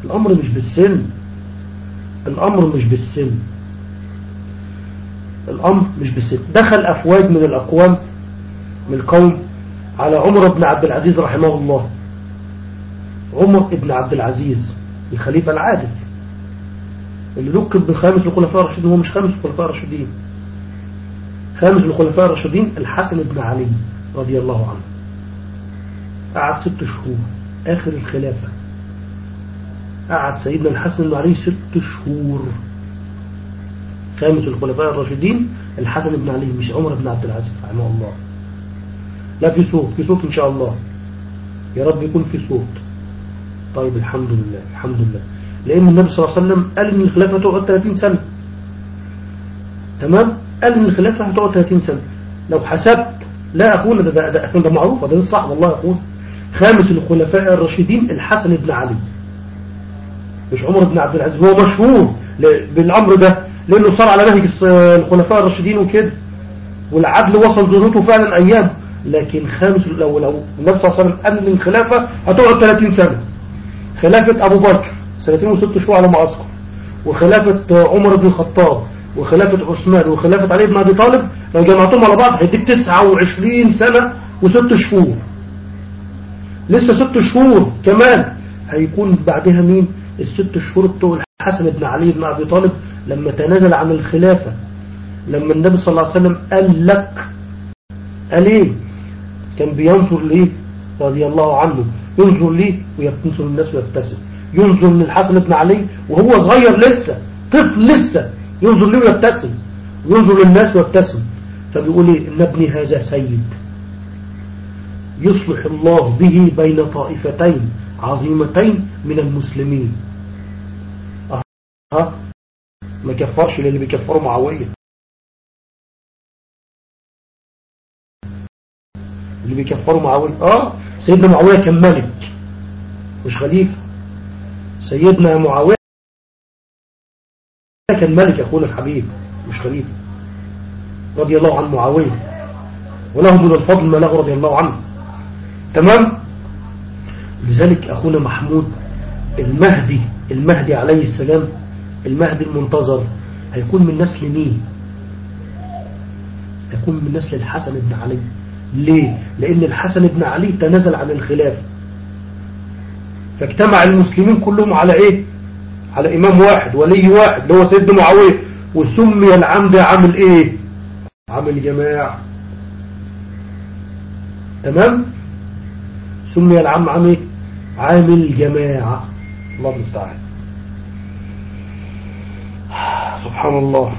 الأمر مش بالسن. الأمر مش بالسن. الأمر مش بالسن. دخل أفواج من الأقوام من القوم على عمر بن عبد العزيز رحمه الله. عمر بن عبد العزيز. الخليفة العادل. اللي لقب بخامس الخلفاء الراشدين هو مش خامس الخلفاء الراشدين. خامس الخلفاء الراشدين الحسن بن علي رضي الله عنه. قعد ست شهور آخر الخلافة. قعد سيدنا الحسن بن علي ست شهور. خامس الخلفاء الراشدين الحسن بن علي مش عمر بن عبد العزيز رحمه الله. لا في صوت في صوت إن شاء الله. يا رب يكون في صوت. طيب الحمد لله الحمد لله. لأن النبي صلى الله عليه وسلم قال إن الخلافة تقعد 30 سنة. تمام؟ قال إن الخلافة هتقعد 30 سنة. لو حسبت لا أخونا ده, ده, ده, ده معروف ده صح والله أخونا خامس الخلفاء الراشدين الحسن بن علي. مش عمر بن عبد العزيز. هو مشهور بالأمر ده لأنه صار على نهج الخلفاء الراشدين وكده. والعدل وصل ذروته فعلا أيام. لكن خامس لو لو النبي صلى الله عليه وسلم قال إن الخلافة هتقعد 30 سنة. خلافة أبو بكر سنتين وست شهور على ما أذكر. وخلافة عمر بن الخطاب وخلافة عثمان وخلافة علي بن أبي طالب لو جمعتهم على بعض هيديك 29 سنة وست شهور. لسه ست شهور كمان. هيكون بعدها مين؟ الست شهور بتوع الحسن بن علي بن أبي طالب لما تنازل عن الخلافة. لما النبي صلى الله عليه وسلم قال لك قال إيه؟ كان بينظر ليه؟ رضي الله عنه. ينظر ليه وينظر الناس ويبتسم. ينظر للحسن بن علي وهو صغير لسه طفل لسه ينظر ليه ويبتسم. ينظر للناس ويبتسم. فبيقول إيه؟ إن ابني هذا سيد. يصلح الله به بين طائفتين عظيمتين من المسلمين. آه ما كفرش للي بيكفروا معاوية. اللي بيكفروا معاوية. آه سيدنا معاوية كان ملك. مش خليفة. سيدنا معاوية كان ملك أخونا الحبيب مش خليفة. رضي الله عن معاوية. وله من الفضل ما له رضي الله عنه. تمام؟ لذلك أخونا محمود المهدي المهدي عليه السلام المهدي المنتظر هيكون من نسل مين؟ هيكون من نسل الحسن بن علي. ليه؟ لأن الحسن بن علي تنازل عن الخلافة فاجتمع المسلمين كلهم على إيه؟ على إمام واحد ولي واحد اللي هو سيدنا معاوية. وسمي العام ده عامل إيه؟ عامل جماعة. تمام؟ سمي العام عام إيه؟ عامل جماعة. الله المستعان. سبحان الله.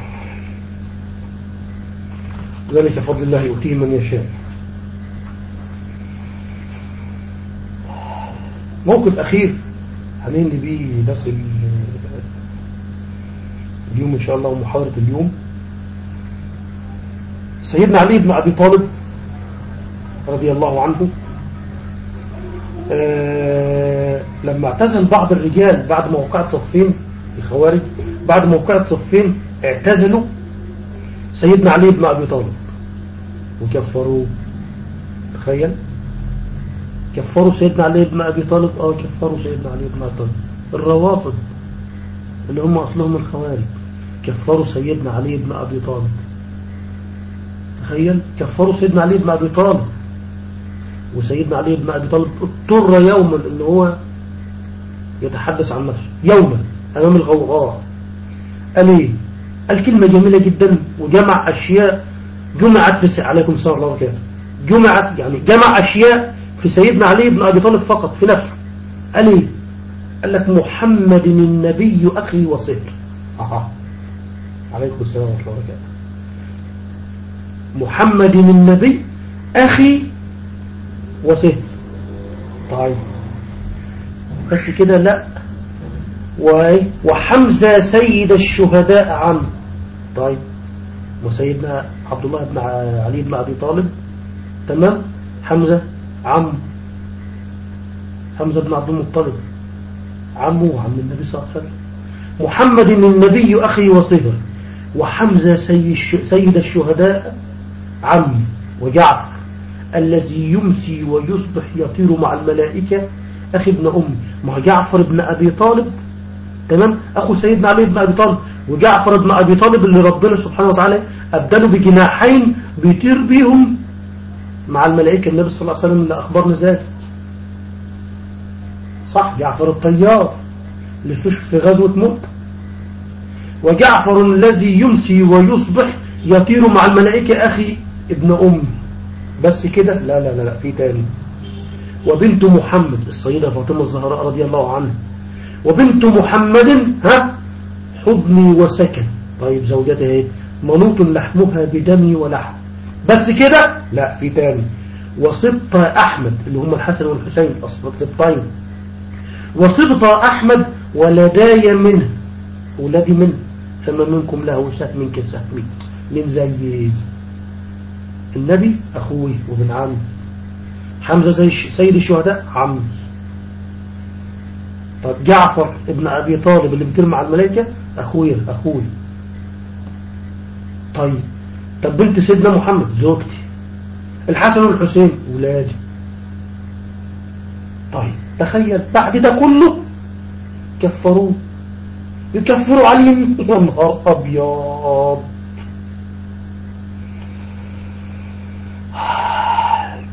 ذلك فضل الله يؤتيه من يشاء. موقف أخير هننهي بيه درس ال- اليوم إن شاء الله ومحاضرة اليوم. سيدنا علي بن أبي طالب رضي الله عنه آه، لما اعتزل بعض الرجال بعد موقعة صفين الخوارج بعد موقعة صفين اعتزلوا سيدنا علي بن أبي طالب. وكفروه تخيل. كفروا سيدنا علي بن أبي طالب آه كفروا سيدنا علي بن أبي طالب. الروافض اللي هم أصلهم الخوارج كفروا سيدنا علي بن أبي طالب. تخيل كفروا سيدنا علي بن أبي طالب. وسيدنا علي بن أبي طالب اضطر يوما إن هو يتحدث عن نفسه. يوما أمام الغوغاء. قال إيه قال كلمة جميلة جدا وجمع أشياء جمعت في. عليكم السلام الله وبركاته. جمعت يعني جمع أشياء في سيدنا علي بن أبي طالب فقط في نفسه. قال إيه؟ قال لك محمد النبي أخي وصهر أها. عليكم السلام ورحمة الله وبركاته. محمد النبي أخي وصهر طيب. بس كده لا. وحمزة سيد الشهداء عم طيب. وسيدنا عبد الله بن علي بن أبي طالب. تمام؟ حمزة؟ عم. حمزة بن عبد المطلب. عمه وعم النبي صلى الله عليه وسلم. محمد النبي أخي وصهر وحمزة سي- سيد الشهداء. عمي وجعفر. الذي يمسي ويصبح يطير مع الملائكة. أخي ابن أمي. مع جعفر بن أبي طالب. تمام؟ أخو سيدنا علي بن أبي طالب. وجعفر بن أبي طالب اللي ربنا سبحانه وتعالى أبدله بجناحين بيطير بيهم مع الملائكة النبي صلى الله عليه وسلم اللي أخبرنا ذلك صح جعفر الطيار اللي استشهد في غزوة موت وجعفر الذي يمسي ويصبح يطير مع الملائكة أخي ابن أمي. بس كده؟ لا لا لا, في تاني. وبنت محمد السيدة فاطمة الزهراء رضي الله عنها. وبنت محمد ها حضني وسكن. طيب زوجتها إيه؟ منوط لحمها بدمي ولحم. بس كده؟ لا في تاني. وسبط أحمد اللي هم الحسن والحسين أصبط سبطين وسبط أحمد ولداي منه ولادي منه. فما منكم له سهم كسهمي من زي النبي أخوي وابن عمي. حمزة زي سيد الشهداء عمي. طب جعفر ابن أبي طالب اللي بيطير مع الملائكة أخوي أخوي. طيب طب بنت سيدنا محمد زوجتي. الحسن والحسين ولادي. طيب تخيل بعد ده كله كفروه. يكفروا عليه <laughs> يا نهار أبيض.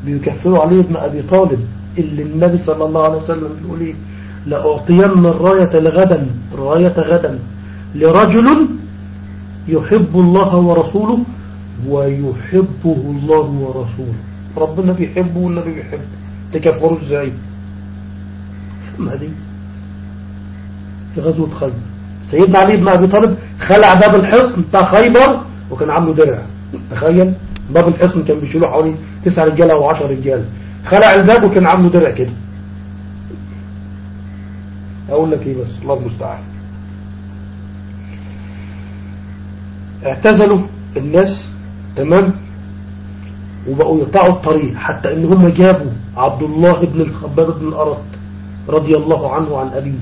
بيكفروا علي بن أبي طالب اللي النبي صلى الله عليه وسلم بيقول إيه؟ لأعطين الراية لغدا الراية غدا لرجل يحب الله ورسوله ويحبه الله ورسوله. ربنا بيحبه والنبي بيحبه تكفروا إزاي ما دي في غزوة خيبر. سيدنا علي بن أبي طالب خلع باب الحصن بتاع خيبر وكان عامله درع تخيل باب الحصن كان بيشيلوه حوالي تسع رجاله أو 10 رجاله خلع الباب وكان عامله درع كده. أقول لك إيه بس؟ الله المستعان. اعتزلوا الناس تمام؟ وبقوا يقطعوا الطريق حتى ان هم جابوا عبد الله بن الخباب بن الأرض رضي الله عنه عن أبيه.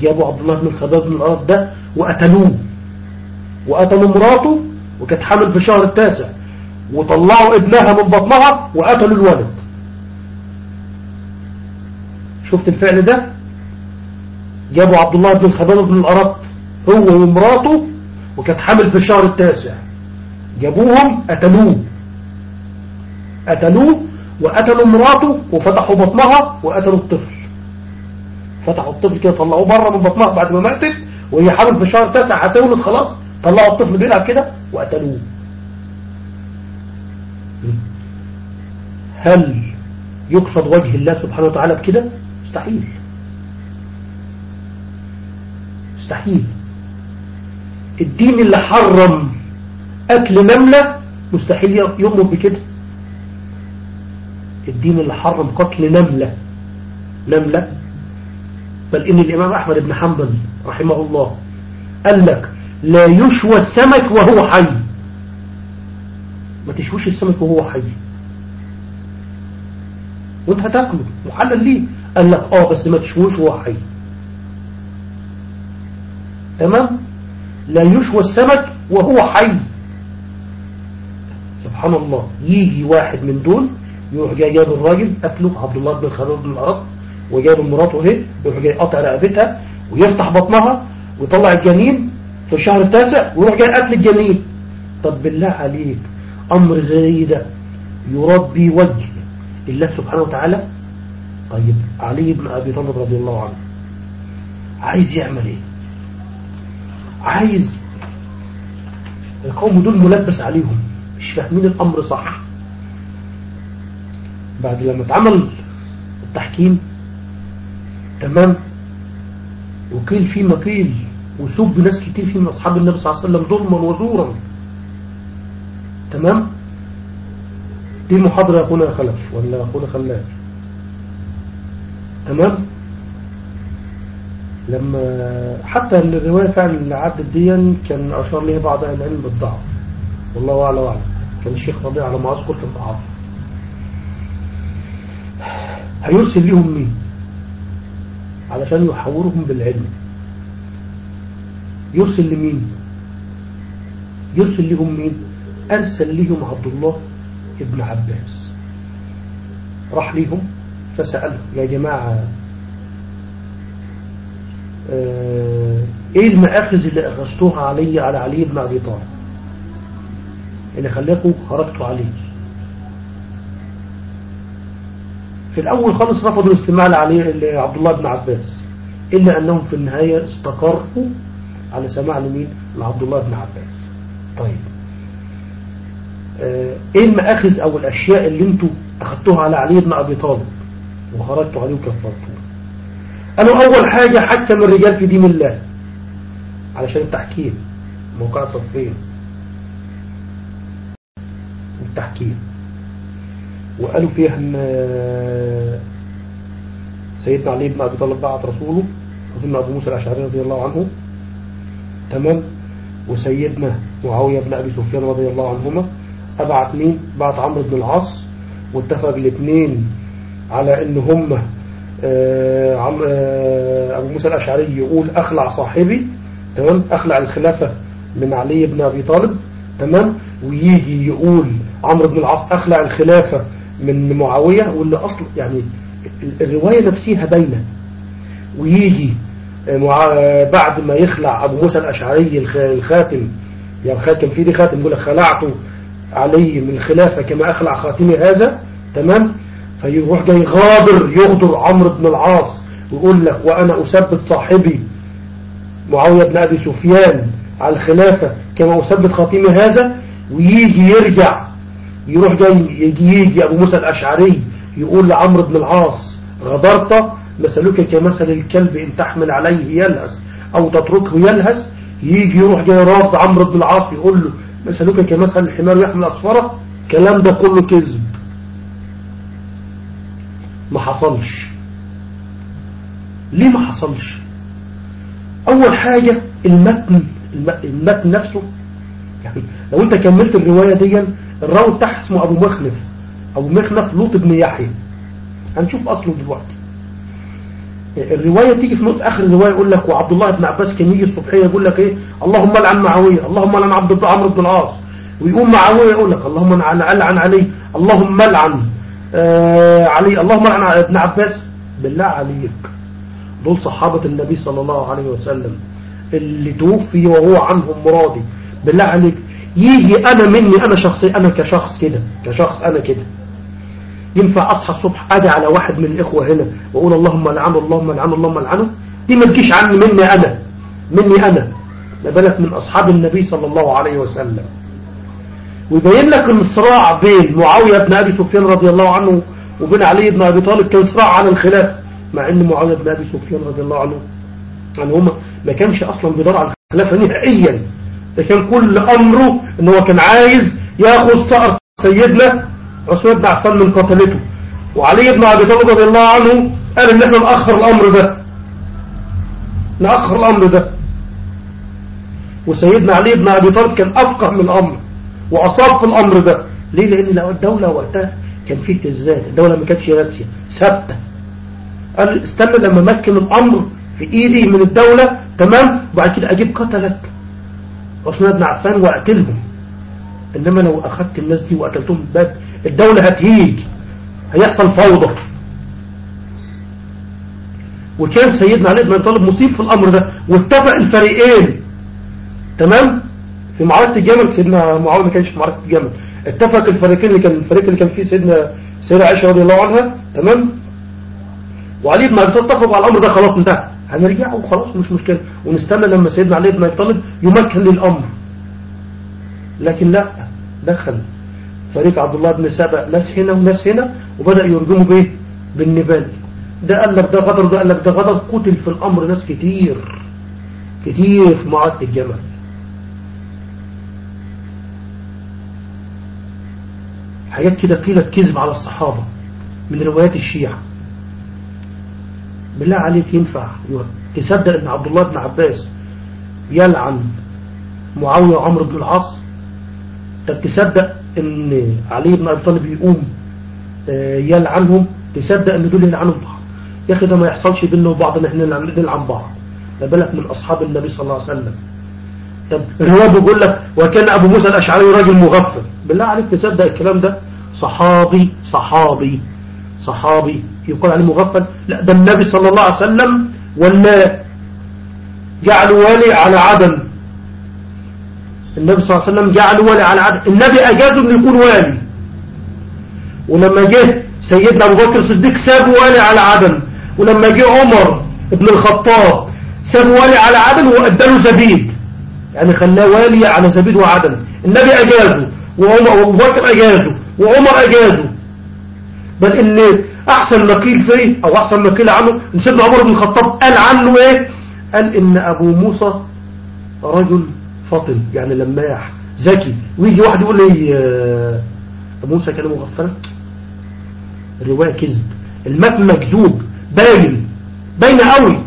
جابوا عبد الله بن الخباب بن الأرض ده وقتلوه. وقتلوا مراته وكانت حامل في الشهر التاسع. وطلعوا ابنها من بطنها وقتلوا الولد. شفت الفعل ده؟ جابوا عبد الله بن الخباب بن الأرط هو ومراته وكانت حامل في الشهر التاسع. جابوهم قتلوه. قتلوه وقتلوا مراته وفتحوا بطنها وقتلوا الطفل. فتحوا الطفل كده طلعوه بره من بطنها بعد ما ماتت وهي حامل في الشهر التاسع هتولد خلاص. طلعوا الطفل بيلعب كده وقتلوه. هل يقصد وجه الله سبحانه وتعالى بكده؟ مستحيل. مستحيل. الدين اللي حرم أكل نملة مستحيل يؤمر بكده. الدين اللي حرم قتل نملة نملة بل إن الإمام أحمد بن حنبل رحمه الله قال لك لا يشوى السمك وهو حي. ما تشوش السمك وهو حي. وانت هتاكله محلل ليه؟ قال لك آه بس ما تشوش وهو حي. تمام؟ لا يشوى السمك وهو حي. سبحان الله يجي واحد من دول يروح جاي جايب الراجل قتله عبد الله بن خالد بن الأرض وجايب مراته اهي يروح جاي قاطع رقبتها ويفتح بطنها ويطلع الجنين في الشهر التاسع ويروح جاي قتل الجنين. طب بالله عليك أمر زي ده يراد به وجه الله سبحانه وتعالى؟ طيب علي بن أبي طالب رضي الله عنه عايز يعمل إيه؟ عايز القوم دول ملبس عليهم. مش فاهمين الأمر صح. بعد لما اتعمل التحكيم تمام. وقيل فيه ما قيل وسب ناس كتير فيه من أصحاب النبي صلى الله عليه وسلم ظلما وزورا. تمام؟ دي المحاضرة يا أخونا خلف ولا أخونا خلاف. تمام؟ لما حتى الرواية فعلا اللي عدت دي كان أشار لها بعض أهل العلم بالضعف. والله أعلى وأعلم كان الشيخ ربيع على ما أذكر كان ضعف هيرسل لهم مين؟ علشان يحورهم بالعلم. يرسل لمين؟ يرسل لهم مين؟ أرسل لهم عبد الله ابن عباس. راح لهم فسأله يا جماعة آه إيه المآخذ اللي أخذتوها علي على علي بن أبي طالب؟ اللي خلاكم خرجتوا عليه. في الأول خالص رفضوا الاستماع لعبد الله بن عباس إلا أنهم في النهاية استقروا على سماع لمين؟ لعبد الله بن عباس. طيب. آه إيه المآخذ أو الأشياء اللي أنتوا اخدتوها على علي بن أبي طالب وخرجتوا عليه وكفرتوه؟ قالوا أول حاجة حكم الرجال في دين الله علشان التحكيم موقع صفين. التحكيم. وقالوا فيها إن سيدنا علي بن أبي طالب بعت رسوله وسيدنا أبو موسى الأشعري رضي الله عنه. تمام. وسيدنا معاوية بن أبي سفيان رضي الله عنهما أبعت مين؟ بعت عمرو بن العاص. واتفق الاثنين على إن هم أبو موسى الأشعري يقول أخلع صاحبي. تمام. أخلع الخلافة من علي بن أبي طالب. تمام. ويجي يقول عمرو بن العاص أخلع الخلافة من معاوية واللي أصل يعني الرواية نفسها باينة. ويجي بعد ما يخلع أبو موسى الأشعري الخاتم يعني خاتم في دي خاتم يقول خلعته علي من الخلافة كما أخلع خاتمي هذا تمام؟ فيروح جاي غادر يغدر عمرو بن العاص ويقول لك وأنا أثبت صاحبي معاوية بن أبي سفيان على الخلافة كما أثبت خاتمي هذا ويجي يرجع يروح جاي يجي, يجي أبو موسى الأشعري يقول لعمرو بن العاص غدرت؟ مثلك كمثل الكلب إن تحمل عليه يلهث أو تتركه يلهث. يجي يروح جاي رافض عمرو بن العاص يقول له مثلك كمثل الحمار يحمل أصفرة الكلام ده كله كذب. ما حصلش. ليه ما حصلش؟ أول حاجة المتن المتن نفسه يعني لو انت كملت الرواية دي الراوي بتاعها اسمه أبو مخنف أبو مخنف لوط بن يحيى. هنشوف أصله دلوقتي. الرواية تيجي في نقطة آخر الرواية يقول لك وعبد الله بن عباس كان يجي الصبحية يقول لك إيه؟ اللهم لعن معاوية اللهم لعن عبد عمرو بن العاص. ويقوم معاوية يقول لك اللهم لعن علي اللهم لعن آه علي اللهم لعن ابن عباس. بالله عليك. دول صحابة النبي صلى الله عليه وسلم. اللي توفي وهو عنهم راضي بالله عليك. يجي أنا مني أنا شخصي أنا كشخص كده كشخص أنا كده. ينفع أصحى الصبح أدعي على واحد من الإخوة هنا وأقول اللهم لعنه اللهم لعنه اللهم لعنه دي ما تجيش عني مني أنا مني أنا. ما بالك من أصحاب النبي صلى الله عليه وسلم. ويبين لك الصراع بين معاوية بن أبي سفيان رضي الله عنه وبين علي بن أبي طالب كان صراع على الخلاف مع أن معاوية بن أبي سفيان رضي الله عنه يعني هما ما كانش أصلا بيدور على الخلافة نهائيا. ده كان كل أمره أن هو كان عايز يأخذ صقر سيدنا عثمان بن عفان من قتلته. وعلي بن أبي طالب رضي الله عنه قال إن إحنا نأخر الأمر ده. نأخر الأمر ده. وسيدنا علي بن أبي طالب كان أفقه من الأمر وأصاب في الأمر ده. ليه؟ لأن لو الدولة وقتها كان فيه اهتزازات الدولة ما كانتش راسية ثابتة. قال استنى لما مكن الأمر في إيدي من الدولة تمام؟ وبعد كده أجيب قتلة عثمان بن عفان وأقتلهم إنما لو أخذت الناس دي وقتلتهم باد الدولة هتهيج. هيحصل فوضى. وكان سيدنا علي بن أبي طالب مصيب في الأمر ده. واتفق الفريقين. تمام؟ في معركة الجمل سيدنا معاوية ما كانش في معركة الجمل اتفق الفريقين اللي كان الفريق اللي كان فيه سيدنا سيدة عائشة رضي الله عنها. تمام؟ وعلي بن أبي طالب اتفقوا على الأمر ده خلاص انتهى. هنرجع وخلاص مش مشكلة. ونستنى لما سيدنا علي بن أبي طالب يمكن للأمر. لكن لا دخل فريق عبد الله بن سبأ ناس هنا وناس هنا وبدأ يرجموا بإيه؟ بالنبال. ده قال لك ده غدر ده قال لك ده غدر. قتل في الأمر ناس كتير. كتير في معركة الجمل حاجات كده قيلت كذب على الصحابة من روايات الشيعة. بالله عليك ينفع. تصدق ان عبد الله بن عباس يلعن معاوية وعمرو بن العاص. طب تصدق إن علي بن أبي طالب يقوم يلعنهم؟ تصدق إن دول يلعنوا بعض؟ يا أخي ده ما يحصلش بيننا وبعض إن إحنا نلعن بعض. ما بالك من أصحاب النبي صلى الله عليه وسلم؟ طب الروايه بيقول لك وكان أبو موسى الأشعري راجل مغفل. بالله عليك تصدق الكلام ده؟ صحابي صحابي. صحابي يقول عليه مغفل لا ده النبي صلى الله عليه وسلم ولا جعل والي على عدن. النبي صلى الله عليه وسلم جعل والي على عدن. النبي أجازه أن يكون والي ولما جه سيدنا أبو بكر الصديق ساب والي على عدن. ولما جه عمر ابن الخطاب ساب والي على عدن وأداله زبيد. يعني خلاه والي على زبيد وعدن. النبي أجازه وعمر وأبو بكر أجازه وعمر أجازه. بل إن أحسن نقيل فيه أو أحسن نقيل عنه إن سيدنا عمر بن الخطاب قال عنه إيه؟ قال إن أبو موسى رجل فاطن يعني لماح ذكي. ويجي واحد يقول لي أبو موسى كان مغفلا الروايه كذب. المتن مكذوب باين باين قوي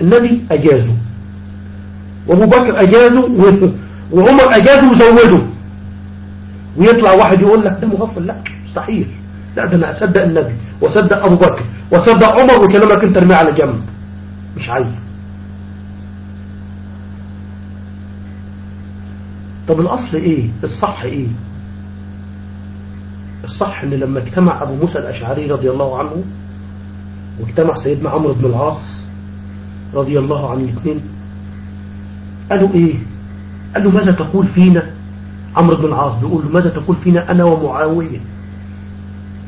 النبي أجازه وأبو بكر أجازه وعمر أجازه وزوده. ويطلع واحد يقول لك ده مغفل لا مستحيل. لا ده أنا اصدق النبي واصدق أبو بكر واصدق عمر وكلامك أنت ارميه على جنب. مش عايزه طب الأصل إيه؟ الصح إيه؟ الصح إن لما اجتمع أبو موسى الأشعري رضي الله عنه واجتمع سيدنا عمرو بن العاص رضي الله عن الاثنين قالوا إيه؟ قالوا ماذا تقول فينا؟ عمرو بن العاص بيقول ماذا تقول فينا أنا ومعاوية؟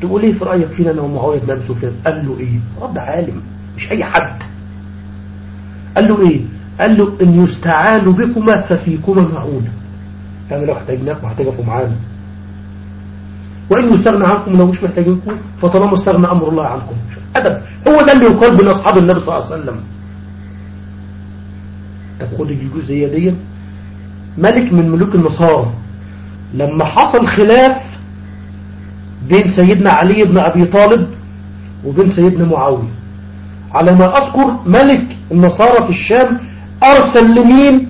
تقول إيه في رأيك فينا أنا ومعاوية بن سفيان؟ قال له إيه؟ رد عالم مش أي حد. قال له إيه؟ قال له إن يستعان بكما ففيكما معونة يعني لو احتاجناكم هتقفوا معانا. وإن يستغنى عنكم لو مش محتاجينكم فطالما استغنى أمر الله عنكم. أدب. هو ده اللي يقال بين أصحاب النبي صلى الله عليه وسلم. طب خد الجزئية دي. ملك من ملوك النصارى. لما حصل خلاف بين سيدنا علي بن أبي طالب وبين سيدنا معاوية. على ما أذكر ملك النصارى في الشام أرسل لمين؟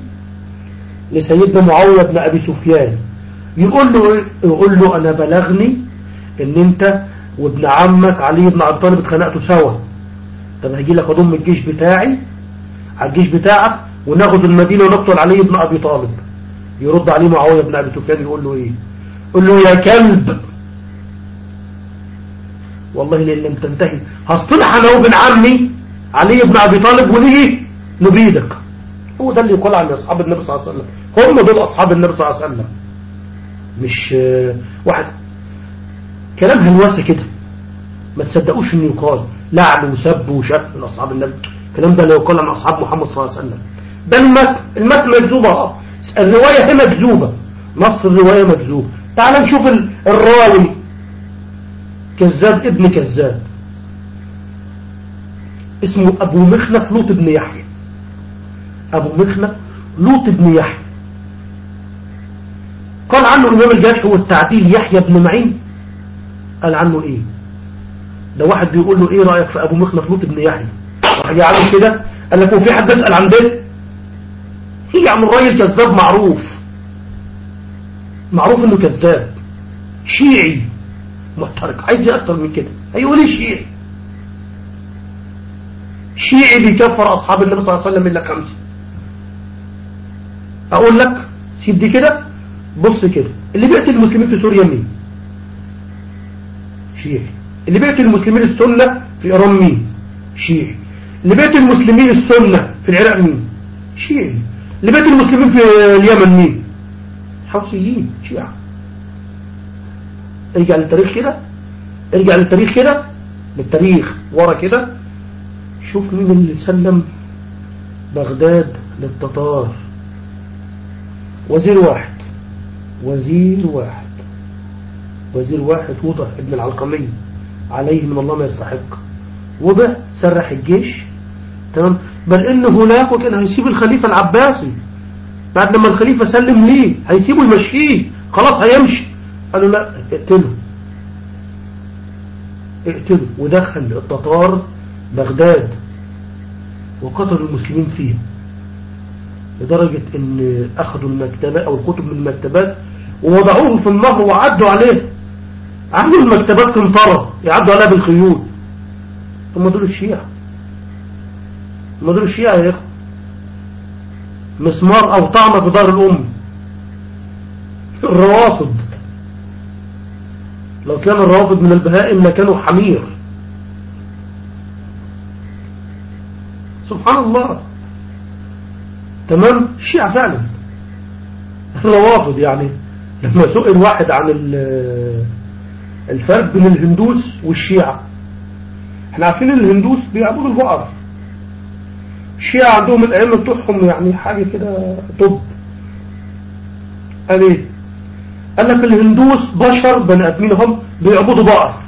لسيدنا معاوية بن أبي سفيان. يقول له يقول له أنا بلغني إن أنت وابن عمك علي بن أبي طالب اتخانقتوا سوا. طب هجي لك أضم الجيش بتاعي على الجيش بتاعك وناخد المدينة ونقتل علي بن أبي طالب. يرد عليه معاوية بن أبي سفيان يقول له إيه؟ يقول له يا كلب. والله لم تنتهي؟ هصطلح أنا وابن عمي علي بن أبي طالب ونيجي نبيدك. هو ده اللي يقال عن أصحاب النبي صلى الله عليه وسلم. هم دول أصحاب النبي صلى الله عليه وسلم. مش واحد. كلام هلوسة كده. ما تصدقوش إنه يقال لعن وسب وشتم من أصحاب النبي. الكلام ده لا يقال عن أصحاب محمد صلى الله عليه وسلم. ده المتن المتن مكذوبة. الرواية هي مكذوبة. نص الرواية مكذوب تعال نشوف ال- الراوي. كذاب ابن كذاب. اسمه أبو مخنف لوط بن يحيى. أبو مخنف لوط بن يحيى. قال عنه إمام الجرح والتعديل يحيى بن معين. قال عنه إيه؟ ده واحد بيقول له إيه رأيك في أبو مخنف لوط بن يحيى؟ راح يعمل كده قال لك هو في حد يسأل عن ده؟ هي عم الراجل كذاب معروف. معروف إنه كذاب. شيعي. محترق عايز أكتر من كده. هيقول إيه شيعي؟ شيعي بيكفر أصحاب النبي صلى الله عليه وسلم إلا خمسة. أقول لك سيب دي كده. بص كده. اللي بيقتل المسلمين في سوريا مين؟ شيعي. اللي بيقتل المسلمين السنة في إيران مين؟ شيعي. اللي بيقتل المسلمين السنة في العراق مين؟ شيعي. بيقتل المسلمين في اليمن مين؟ حوثيين شيعة. ارجع للتاريخ كده. ارجع للتاريخ كده. للتاريخ ورا كده. شوف مين اللي سلم بغداد للتتار. وزير واحد. وزير واحد. وزير واحد وضع ابن العلقمي عليه من الله ما يستحق. وضع سرح الجيش. تمام بل ان هناك كان هيسيب الخليفة العباسي. بعد لما الخليفة سلم ليه هيسيبه يمشيه. خلاص هيمشي. قالوا لا اقتله. اقتله. ودخل التتار بغداد وقتلوا المسلمين فيه لدرجة إن أخذوا المكتبة أو الكتب من المكتبات ووضعوه في النهر وعدوا عليه. عملوا المكتبات قنطرة يعدوا عليها بالخيول. ثم دول الشيعة. ثم دول الشيعة يا اخوة مسمار أو طعمة في دار الأم. الروافض. لو كان الروافض من البهائم لكانوا حمير. سبحان الله. تمام؟ الشيعة فعلا. الروافض يعني. لما سئل واحد عن ال- الفرق بين الهندوس والشيعة. إحنا عارفين الهندوس بيعبدوا البقر. الشيعة عندهم الأئمة بتوعهم يعني حاجة كده طب. قال إيه؟ قال لك الهندوس بشر بني آدمين هم بيعبدوا بقر.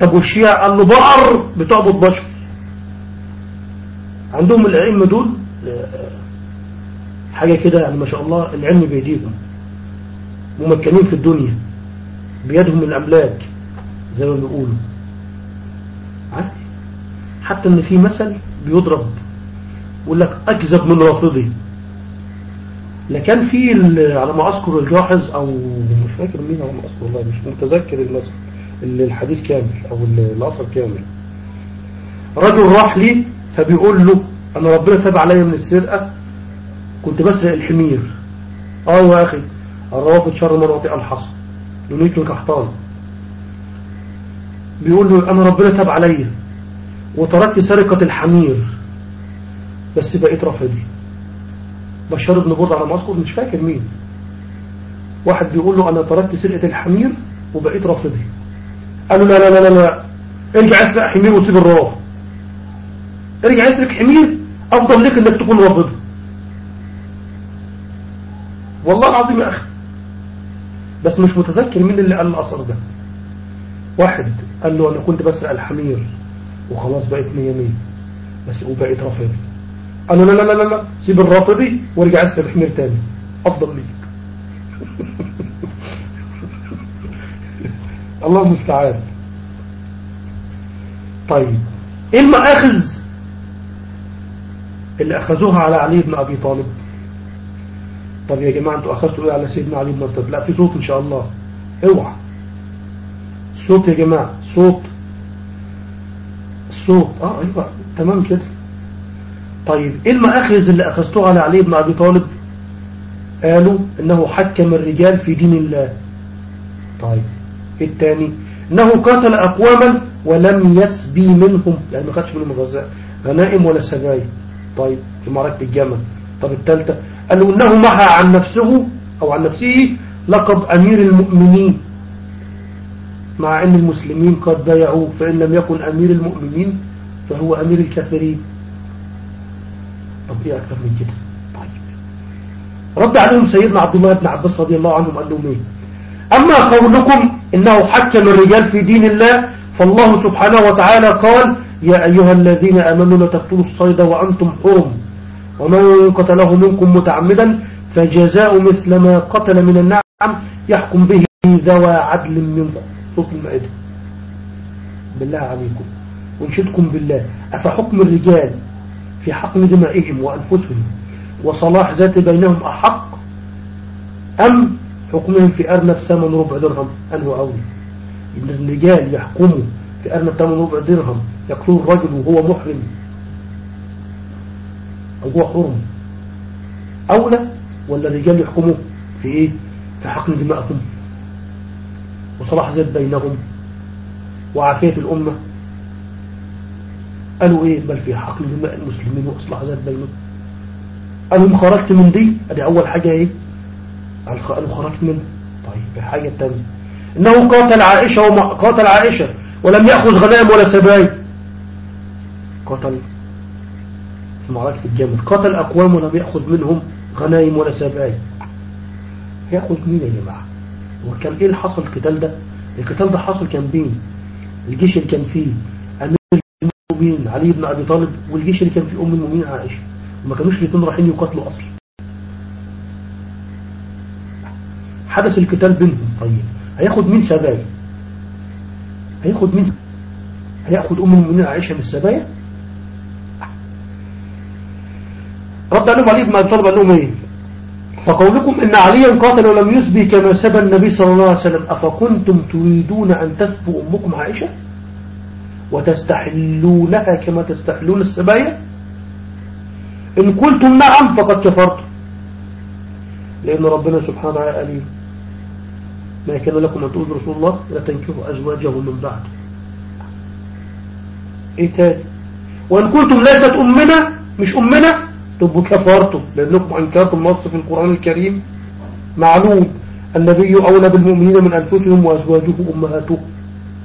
طب والشيعة قال له بقر بتعبد بشر. عندهم الأئمة دول حاجة كده يعني ما شاء الله العلم بيديهم. ممكنين في الدنيا. بيدهم الأملاك زي ما بيقولوا. عادي. حتى إن في مثل بيضرب يقول لك اكذب من رافضي. لكن في على ما أذكر الجاحظ أو مش فاكر مين على ما أذكر والله مش متذكر المثل ال- الحديث كامل أو ال- الأثر كامل. رجل راح لي فبيقول له أنا ربنا تاب عليا من السرقة كنت بسرق الحمير. آه يا أخي الروافض شر من وطئ الحصى. ينيت الكحطان بيقول له أنا ربنا تاب عليا وتركت سرقة الحمير. بس بقيت رافضي بشار بن برد على ما اذكر مش فاكر مين. واحد بيقول له أنا تركت سرقة الحمير وبقيت رافضي قال له لا لا لا لا. ارجع اسرق حمير وسيب الرافض ارجع اسرق حمير أفضل لك إنك تكون رافضي والله العظيم يا أخي. بس مش متذكر مين اللي قال الأثر ده. واحد قال له أنا كنت بسرق الحمير. وخلاص بقيت مية مية. بس وبقيت رافضي قال له لا لا لا لا سيب الرافضي وارجع اسرق الحمير تاني. أفضل ليك. <laughs> الله المستعان. طيب إيه المآخذ اللي أخذوها على علي بن أبي طالب؟ طب يا جماعة أنتوا أخذتوا إيه على سيدنا علي بن أبي طالب؟ لا في صوت إن شاء الله. اوعى. صوت يا جماعة صوت الصوت آه أيوه. تمام كده. طيب إيه المآخذ اللي أخذتوها على علي بن أبي طالب؟ قالوا إنه حكم الرجال في دين الله. طيب الثاني إنه قاتل أقواما ولم يسبي منهم. يعني ما خدش منهم غزاء غنائم ولا سجايا طيب في معركة الجمل. طب الثالثة قالوا إنه محى عن نفسه أو عن نفسه لقب أمير المؤمنين. مع أن المسلمين قد بايعوه فإن لم يكن أمير المؤمنين فهو أمير الكافرين. طب إيه أكثر من كده. طيب. رد عليهم سيدنا عبد الله بن عباس رضي الله عنهم قال لهم إيه؟ أما قولكم إنه حكم الرجال في دين الله فالله سبحانه وتعالى قال يا أيها الذين أمنوا لا تقتلوا الصيد وأنتم حرم. ومن قتله منكم متعمدا فجزاء مثل ما قتل من النعم يحكم به ذوى عدل منكم. صوت المائدة بالله عليكم. ونشدكم بالله. أفحكم الرجال في حقن دمائهم وأنفسهم وصلاح ذات بينهم أحق أم حكمهم في أرنب ثمن ربع درهم؟ أنه أولي. إن الرجال يحكموا في أرنب ثمن ربع درهم. يقتل الرجل وهو محرم. أو هو حرم. أولى ولا الرجال يحكموا في إيه؟ في حقن دمائهم. وصلاح ذات بينهم وعافية الأمة. قالوا إيه؟ بل في حقن دماء المسلمين وإصلاح ذات بينهم. قالوا خرجت من دي أدي أول حاجة إيه؟ قالوا خرجت من طيب الحاجة الثانية إنه قاتل عائشة وما قاتل عائشة ولم يأخذ غنائم ولا سبايا قتل في معركة الجمل. قتل أقوام ولم يأخذ منهم غنائم ولا سبايا يأخذ مين يا جماعة؟ وكان إيه اللي حصل القتال ده؟ القتال ده حصل كان بين الجيش اللي كان فيه أمير المؤمنين علي بن أبي طالب والجيش اللي كان فيه أم المؤمنين عائشة. وما كانوش الاثنين رايحين يقاتلوا أصلا. حدث القتال بينهم. طيب هياخد مين سبايا؟ هياخد مين هياخد أم المؤمنين عائشة من السبايا؟ رد عليهم علي بن أبي طالب قال لهم إيه؟ فقولكم إن عليا قاتل ولم يسبي كما سبى النبي صلى الله عليه وسلم. أفكنتم تريدون أن تسبوا أمكم عائشة؟ وتستحلونها كما تستحلون السبايا؟ إن قلتم نعم فقد كفرتم. لأن ربنا سبحانه وتعالى قال ما كان لكم أن تؤذوا رسول الله لا تنكحوا أزواجه من بعد. إيه تاني؟ وإن قلتم ليست أمنا مش أمنا؟ تبقوا كفرتم لأنكم أنكرتم نص في القرآن الكريم معلوم النبي أولى بالمؤمنين من أنفسهم وأزواجه أمهاته.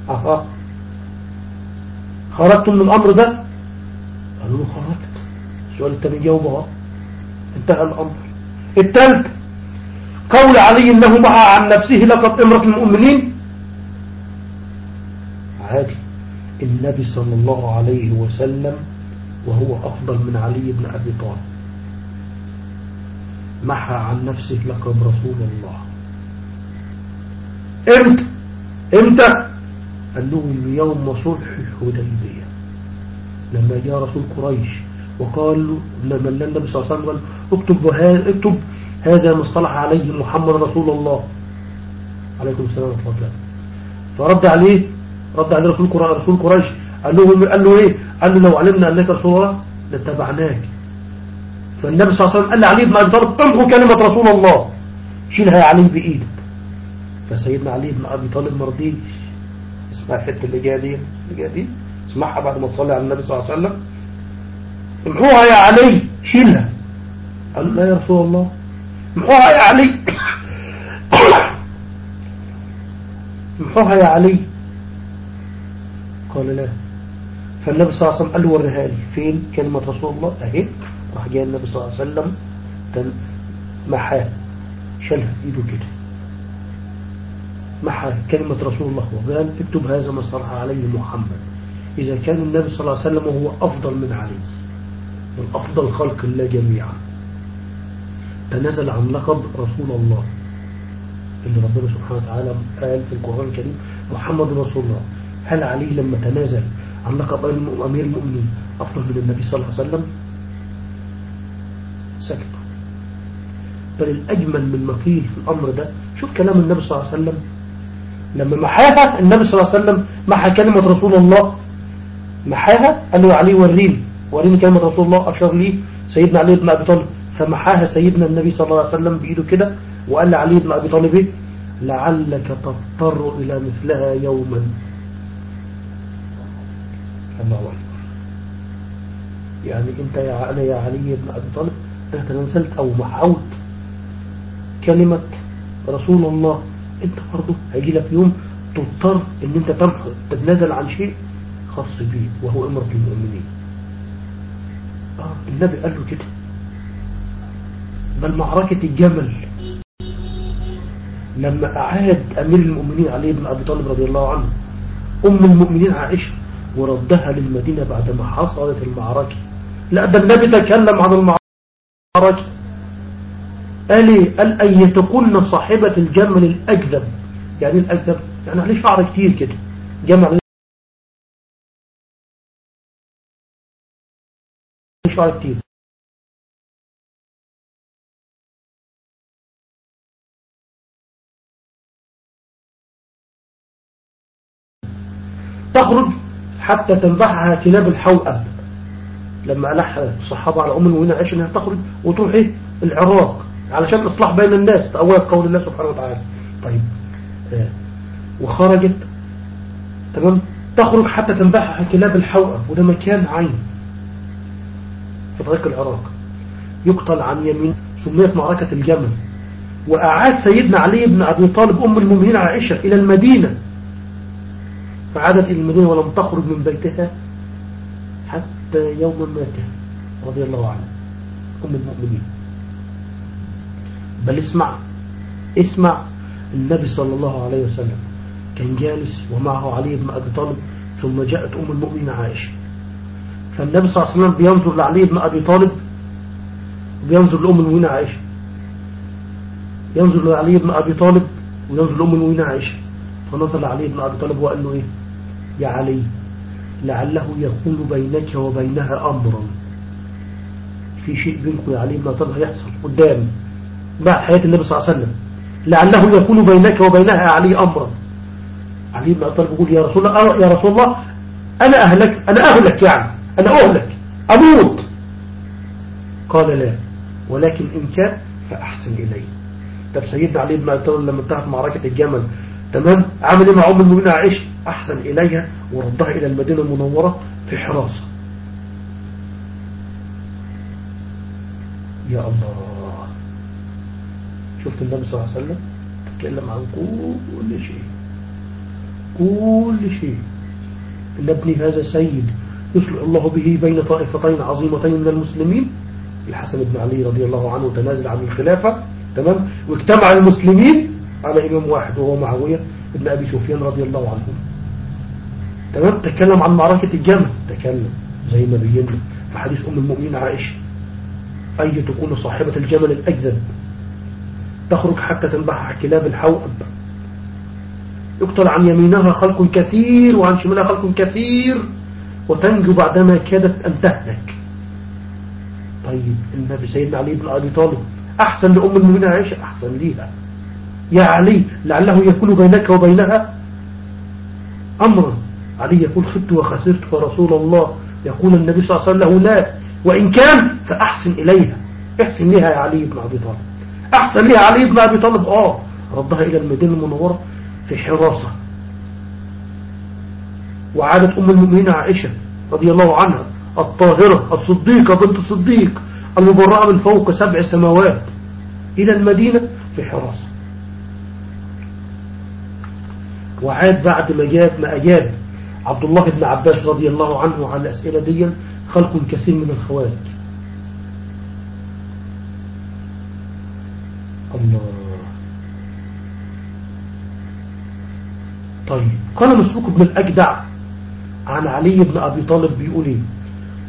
أها. خرجتم من الأمر ده؟ قالوا له خرجت. السؤال التاني جاوبه انتهى الأمر. الثالث قول علي إنه مع عن نفسه لقب امرة المؤمنين. عادي. النبي صلى الله عليه وسلم وهو أفضل من علي بن أبي طالب. محى عن نفسه لقب رسول الله. إمتى؟ إمتى؟ قال لهم يوم صلح الحديبية. لما جاء رسول قريش وقال له لما النبي صلى الله عليه وسلم اكتب, اكتب هذا ما اصطلح عليه محمد رسول الله. عليكم السلام ورحمة الله. فرد عليه رد عليه رسول قريش رسول قريش. قال له قال له إيه؟ قال له لو علمنا أنك رسول الله لاتبعناك. فالنبي صلى الله عليه وسلم قال لعلي بن أبي طالب امحو كلمة رسول الله. شيلها يا علي بايدك فسيدنا علي بن أبي طالب ما رضيش اسمع الحته اللي جاية دي اللي جاية دي. اسمعها بعد ما تصلي على النبي صلى الله عليه وسلم. امحوها يا علي. شيلها. قال لا يا رسول الله. امحوها يا علي. <coughs> امحوها يا علي. قال لا. فالنبي صلى الله عليه وسلم قال له وريها لي. فين؟ كلمة رسول الله. أهي راح جاي النبي صلى الله عليه وسلم. محاه شالها إيده كده. محى كلمة رسول الله. وقال اكتب هذا ما صلح عليه محمد. إذا كان النبي صلى الله عليه وسلم هو أفضل من علي من أفضل خلق الله جميعا. تنزل عن لقب رسول الله. اللي ربنا سبحانه وتعالى قال في القرآن الكريم محمد رسول الله. هل علي لما تنازل عن لقب أمير المؤمنين أفضل من النبي صلى الله عليه وسلم؟ سكت بل الأجمل من ما قيل في الأمر ده شوف كلام النبي صلى الله عليه وسلم. لما محاها النبي صلى الله عليه وسلم محى كلمة رسول الله. محاها قال له علي وريني وريني كلمة رسول الله أشار لي سيدنا علي بن أبي طالب. فمحاها سيدنا النبي صلى الله عليه وسلم بإيده كده وقال لعلي بن أبي طالب إيه؟ لعلك تضطر إلى مثلها يوما. الله. أكبر يعني أنت يا أنا يا علي بن أبي طالب أنا تنازلت أو محوت كلمة رسول الله. أنت برضه هيجي لك يوم تضطر إن أنت تمحو تتنازل عن شيء خاص بيه وهو إمرة المؤمنين. آه النبي قال له كده. بل معركة الجمل لما أعاد أمير المؤمنين علي بن أبي طالب رضي الله عنه أم المؤمنين عائشة وردها للمدينة بعدما حصلت المعركة. لا ده النبي تكلم عن المعركة. قال إيه؟ قال أن تكون صاحبة الجمل الأكذب يعني الأكذب يعني عليه شعر كتير كده. جمل شعر كتير. تخرج حتى تنبحها كلاب الحوأب لما ألح الصحابة على أم المؤمنين عائشة أنها تخرج وتروح إيه العراق علشان إصلاح بين الناس تأويل قول الله سبحانه وتعالى. طيب آه. وخرجت تمام؟ تخرج حتى تنبحها كلاب الحوأب وده مكان عين في طريق العراق. يقتل عن يمين سميت معركة الجمل وأعاد سيدنا علي بن أبي طالب أم المؤمنين عائشة إلى المدينة. فعادت إلى المدينة ولم تخرج من بيتها حتى يوم مات رضي الله عنه أم المؤمنين. بل اسمع اسمع النبي صلى الله عليه وسلم. كان جالس ومعه علي بن أبي طالب ثم جاءت أم المؤمنين عائشة. فالنبي صلى الله عليه وسلم بينظر لعلي بن أبي طالب وبينظر لأم المؤمنين عائشة. ينظر لعلي بن أبي طالب وينظر لأم المؤمنين عائشة. فنظر لعلي بن أبي طالب وقال له إيه؟ يا علي لعله يكون بينك وبينها أمرا. في شيء بينكم يا علي أبي طالب هيحصل قدام بعد حياة النبي صلى الله عليه وسلم. لعله يكون بينك وبينها يا علي أمرا. علي بن طالب يقول يا رسول الله يا رسول الله أنا أهلك أنا أهلك يعني أنا أهلك أموت. قال لا ولكن إن كان فأحسن إليه طب سيدنا علي بن أبي طالب لما انتهت معركة الجمل. تمام؟ عمل إيه مع أم المؤمنين عائشة؟ أحسن إليها وردها إلى المدينة المنورة في حراسه يا الله. شفت النبي صلى الله عليه وسلم تكلم عن كل شيء. كل شيء. إن ابني هذا سيد يصلح الله به بين طائفتين عظيمتين من المسلمين. الحسن بن علي رضي الله عنه تنازل عن الخلافة تمام؟ واجتمع المسلمين على إمام واحد وهو معاوية ابن أبي سفيان رضي الله عنه. تمام تكلم عن معركة الجمل. تكلم زي ما بينا في حديث أم المؤمنين عائشة. أي تكون صاحبة الجمل الأجذب؟ تخرج حتى تنبح كلاب الحوأب. يقتل عن يمينها خلق كثير وعن شمالها خلق كثير وتنجو بعدما كادت أن تهلك طيب النبي سيدنا علي بن أبي طالب أحسن لأم المؤمنين عائشة؟ أحسن ليها. يا علي لعله يكون بينك وبينها أمرا. علي يقول خبت وخسرت فرسول الله. يقول النبي صلى الله عليه وسلم لا وإن كان فأحسن إليها. احسن لها يا علي بن أبي طالب. أحسن لها علي بن أبي طالب. آه ردها إلى المدينة المنورة في حراسة. وعادت أم المؤمنين عائشة رضي الله عنها الطاهرة الصديقة بنت الصديق المبرعة من فوق سبع سماوات إلى المدينة في حراسة. وعاد بعد ما جاب ما أجاب عبد الله بن عباس رضي الله عنه على الأسئلة دي خلق كثير من الخوارج. الله. طيب قال مسروق بن الأجدع عن علي بن أبي طالب بيقول إيه؟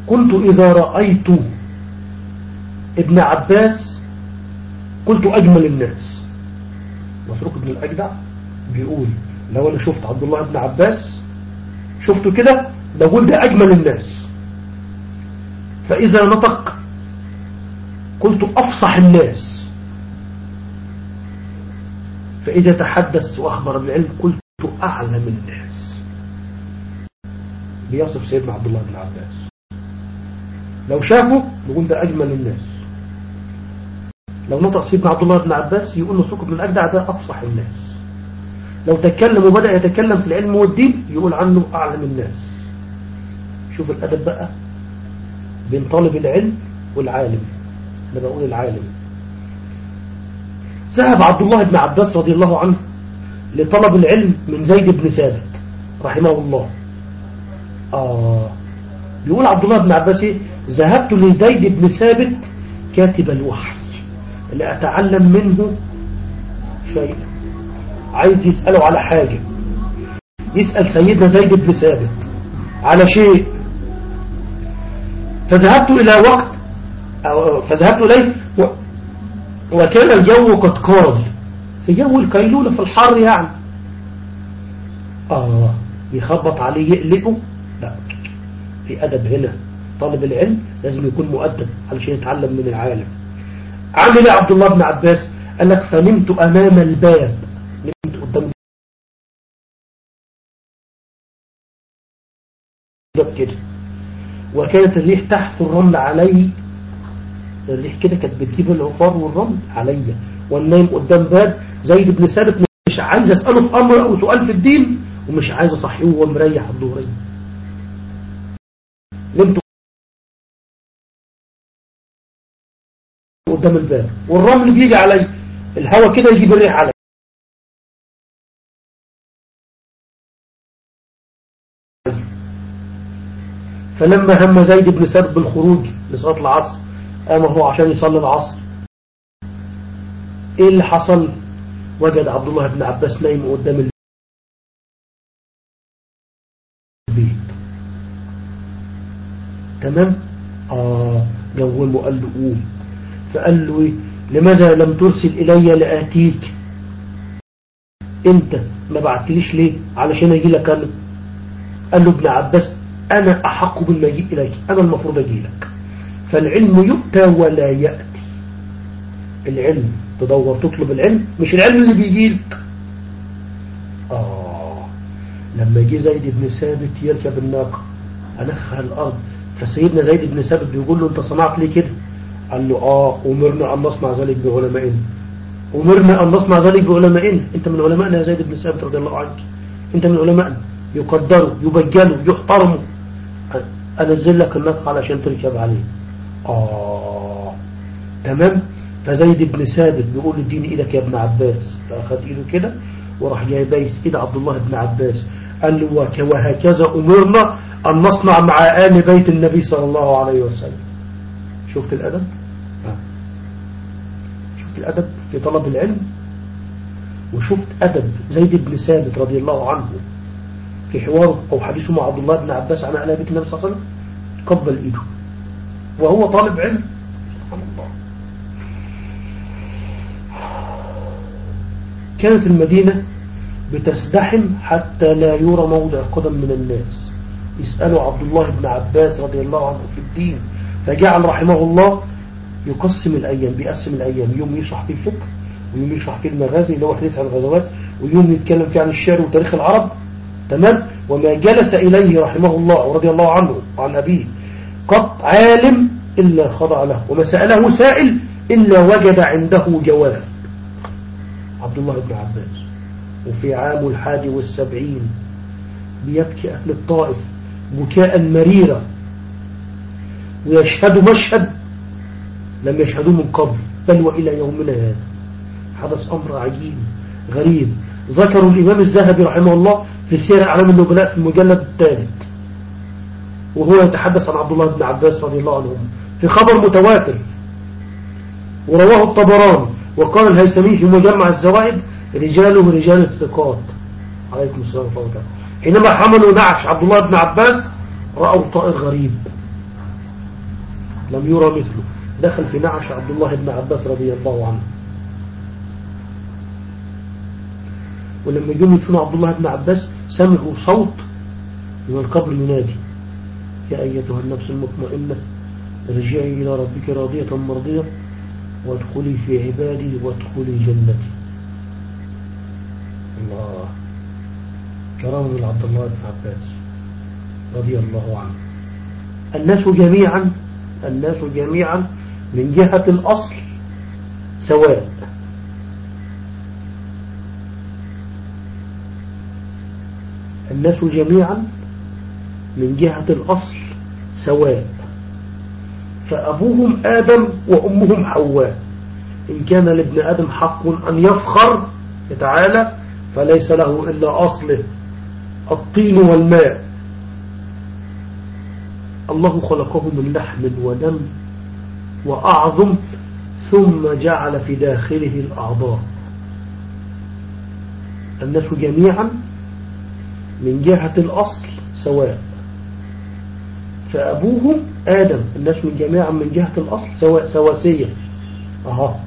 قلت إذا رأيت ابن عباس قلت أجمل الناس. مسروق بن الأجدع بيقول لو أنا شفت عبد الله بن عباس شفته كده؟ بقول ده أجمل الناس. فإذا نطق قلت أفصح الناس. فإذا تحدث وأخبر بالعلم قلت أعلم الناس. بيصف سيدنا عبد الله بن عباس. لو شافه نقول ده أجمل الناس. لو نطق سيدنا عبد الله بن عباس يقول مسروق بن الأجدع ده أفصح الناس. لو تكلم وبدأ يتكلم في العلم والدين يقول عنه أعلم الناس. شوف الأدب بقى بين طالب العلم والعالم. أنا بقول العالم. ذهب عبد الله بن عباس رضي الله عنه لطلب العلم من زيد بن ثابت رحمه الله. آه. بيقول عبد الله بن عباس إيه؟ ذهبت لزيد بن ثابت كاتب الوحي. لأتعلم منه شيء عايز يسأله على حاجة. يسأل سيدنا زيد بن ثابت على شيء. فذهبت إلى وقت فذهبت إليه و... وكان الجو قد قال. في جو الكيلولة في الحر يعني. آه يخبط عليه يقلقه. لا في أدب هنا طالب العلم لازم يكون مؤدب علشان يتعلم من العالم. عمل إيه عبد الله بن عباس؟ قال لك فنمت أمام الباب. قدام كده وكانت الريح تحت الرمل علي. الريح كده كانت بتجيب العفار والرمل عليا والنايم قدام باب زيد بن ثابت مش عايز أسأله في أمر أو سؤال في الدين ومش عايز أصحيه وهو مريح الظهريه نمت قدام الباب والرمل بيجي علي. الهواء كده يجيب الريح علي. فلما هم زيد بن ثابت بالخروج لصلاة العصر قام هو عشان يصلي العصر. إيه اللي حصل؟ وجد عبد الله بن عباس نايم قدام البيت. تمام؟ آه جوله قال له قوم فقال له إيه؟ لماذا لم ترسل إلي لآتيك؟ أنت ما بعتليش ليه؟ علشان أجي لك أنا. قال له ابن عباس أنا أحق بالمجيء إليك أنا المفروض أجي لك. فالعلم يؤتى ولا يأتي. العلم تدور تطلب العلم مش العلم اللي بيجي لك. آه لما جه زيد بن ثابت يركب الناقة أنخها الأرض. فسيدنا زيد بن ثابت بيقول له أنت صنعت ليه كده. قال له آه أمرنا أن نصنع ذلك بعلمائنا. أمرنا أن نصنع ذلك بعلمائنا. أنت من علمائنا يا زيد بن ثابت رضي الله عنك. أنت من علمائنا. يقدروا يبجلوا يحترموا. أنزل لك الناقة علشان تركب عليه. آه. تمام؟ فزيد بن ثابت بيقول اديني إيدك يا ابن عباس. فاخد إيده كده وراح جاي بايس إيد عبد الله بن عباس. قال له وهكذا امرنا أن نصنع مع آل بيت النبي صلى الله عليه وسلم. شفت الأدب؟ آه. شفت الأدب في طلب العلم؟ وشفت أدب زيد بن ثابت رضي الله عنه في حواره أو حديثه مع عبد الله بن عباس عن أهل بيت النبي صلى الله عليه وسلم قبل ايده وهو طالب علم. كانت المدينة بتزدحم حتى لا يرى موضع قدم من الناس. يسألوا عبد الله بن عباس رضي الله عنه في الدين فجعل رحمه الله يقسم الأيام بيقسم الأيام. يوم يشرح فيه الفقه ويوم يشرح فيه المغازي اللي هو حديث عن الغزوات ويوم يتكلم فيه عن الشعر وتاريخ العرب. تمام؟ وما جلس إليه رحمه الله ورضي الله عنه وعن أبيه. قط عالم إلا خضع له وما سأله سائل إلا وجد عنده جواب. عبد الله بن عباس. وفي عام الحادي والسبعين بيبكي أهل الطائف بكاء مريرا ويشهد مشهد لم يشهدوه من قبل بل وإلى يومنا هذا. حدث أمر عجيب غريب. ذكروا الإمام الذهبي رحمه الله في سير أعلام النبلاء في المجلد الثالث. وهو يتحدث عن عبد الله بن عباس رضي الله عنه في خبر متواتر. ورواه الطبراني. وقال الهيثمي في مجمع الزوائد رجاله رجال الثقات. عليكم السلام ورحمة الله حينما حملوا نعش. عبد الله بن عباس رأوا طائر غريب. لم يرى مثله. دخل في نعش عبد الله بن عباس رضي الله عنه. ولما جم يدفنوا عبد الله بن عباس سمعوا صوت من القبر ينادي. يا أيتها النفس المطمئنة ارجعي إلى ربك راضية مرضية وادخلي في عبادي وادخلي جنتي. الله. كرام من عبد الله بن عباس رضي الله عنه. الناس جميعا الناس جميعا من جهة الأصل سواء الناس جميعا من جهة الأصل سواء. فأبوهم آدم وأمهم حواء. إن كان لابن آدم حق أن يفخر تعالى فليس له إلا أصله الطين والماء. الله خلقه من لحم ودم وأعظم ثم جعل في داخله الأعضاء. الناس جميعا من جهة الأصل سواء. فأبوهم آدم الناس جميعا من جهة الأصل سواء سواسية أها.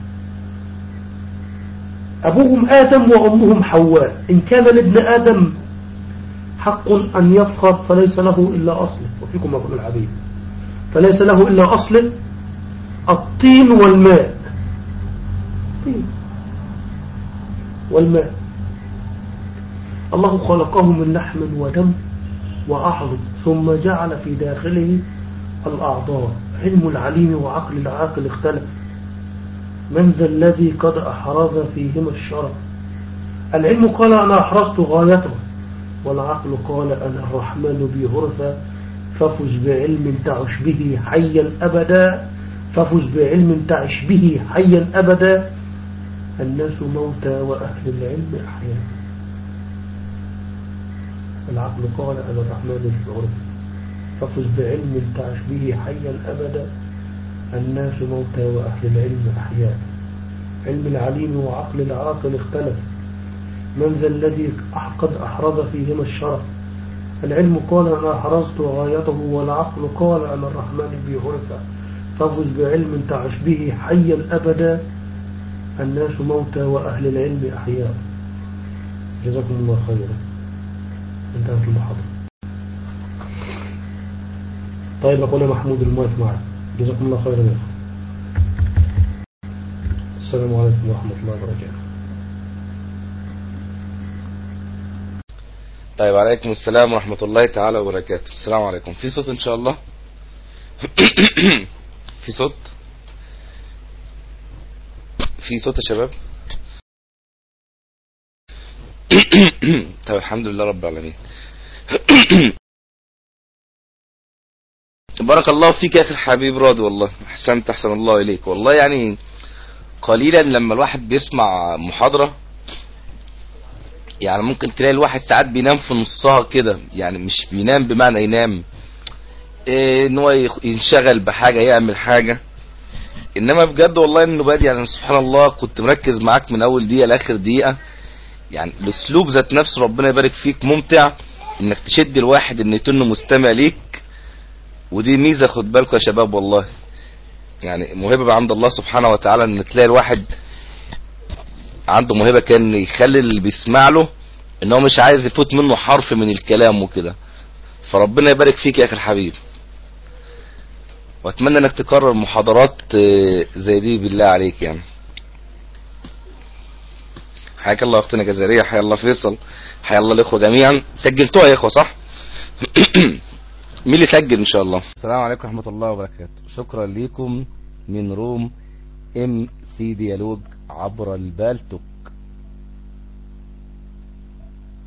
أبوهم آدم وأمهم حواء. إن كان لابن آدم حق أن يفخر فليس له إلا أصله وفيكم أقول العبيد. فليس له إلا أصله الطين والماء. الطين والماء. الله خلقه من لحم ودم وأعظم ثم جعل في داخله الأعضاء. علم العليم وعقل العاقل اختلف. من ذا الذي قد أحرز فيهما الشرف؟ العلم قال أنا أحرزت غايته والعقل قال أنا الرحمن بهرثة ففز بعلم تعش به حيا أبدا ففز بعلم تعش به حيا أبدا. الناس موتى وأهل العلم أحياء. العقل قال أنا الرحمن بهرثة ففز بعلم تعش به حيا أبدا. الناس موتى وأهل العلم أحياء. علم العليم وعقل العاقل اختلف. من ذا الذي قد أحرز فيهما الشرف؟ العلم قال أنا أحرزت غايته والعقل قال أنا الرحمن بهرفة ففز بعلم تعش به حيا أبدا. الناس موتى وأهل العلم أحياء. جزاكم الله خيرا. انتهت المحاضرة. طيب أقول محمود المايك معك جزاكم الله خيرا يا السلام عليكم ورحمة الله وبركاته. طيب عليكم السلام ورحمة الله تعالى وبركاته. السلام عليكم. في صوت إن شاء الله؟ <coughs> في صوت؟ في صوت يا شباب؟ <coughs> طيب الحمد لله رب العالمين. <coughs> بارك الله فيك يا أخي الحبيب راضي والله أحسنت أحسن الله إليك. والله يعني قليلا لما الواحد بيسمع محاضرة يعني ممكن تلاقي الواحد ساعات بينام في نصها كده يعني مش بينام بمعنى ينام إيه إن هو ينشغل بحاجة يعمل حاجة. إنما بجد والله إنه بادي يعني سبحان الله كنت مركز معاك من أول دقيقة لآخر دقيقة. يعني الاسلوب ذات نفسه ربنا يبارك فيك ممتع إنك تشد الواحد إن يتن مستمع ليك. ودي ميزة خد بالكم يا شباب والله يعني موهبة عند الله سبحانه وتعالى إن تلاقي الواحد عنده موهبة كأن يخلي اللي بيسمع له إن هو مش عايز يفوت منه حرف من الكلام وكده. فربنا يبارك فيك يا أخي الحبيب. وأتمنى إنك تكرر محاضرات زي دي بالله عليك يعني. حياك الله أختنا جزائرية حيا الله فيصل حيا الله الإخوة جميعا. سجلتوها يا إخوة صح؟ <clears throat> مين اللي سجل إن شاء الله؟ السلام عليكم ورحمة الله وبركاته. شكرا لكم من روم MC Dialogue عبر البالتوك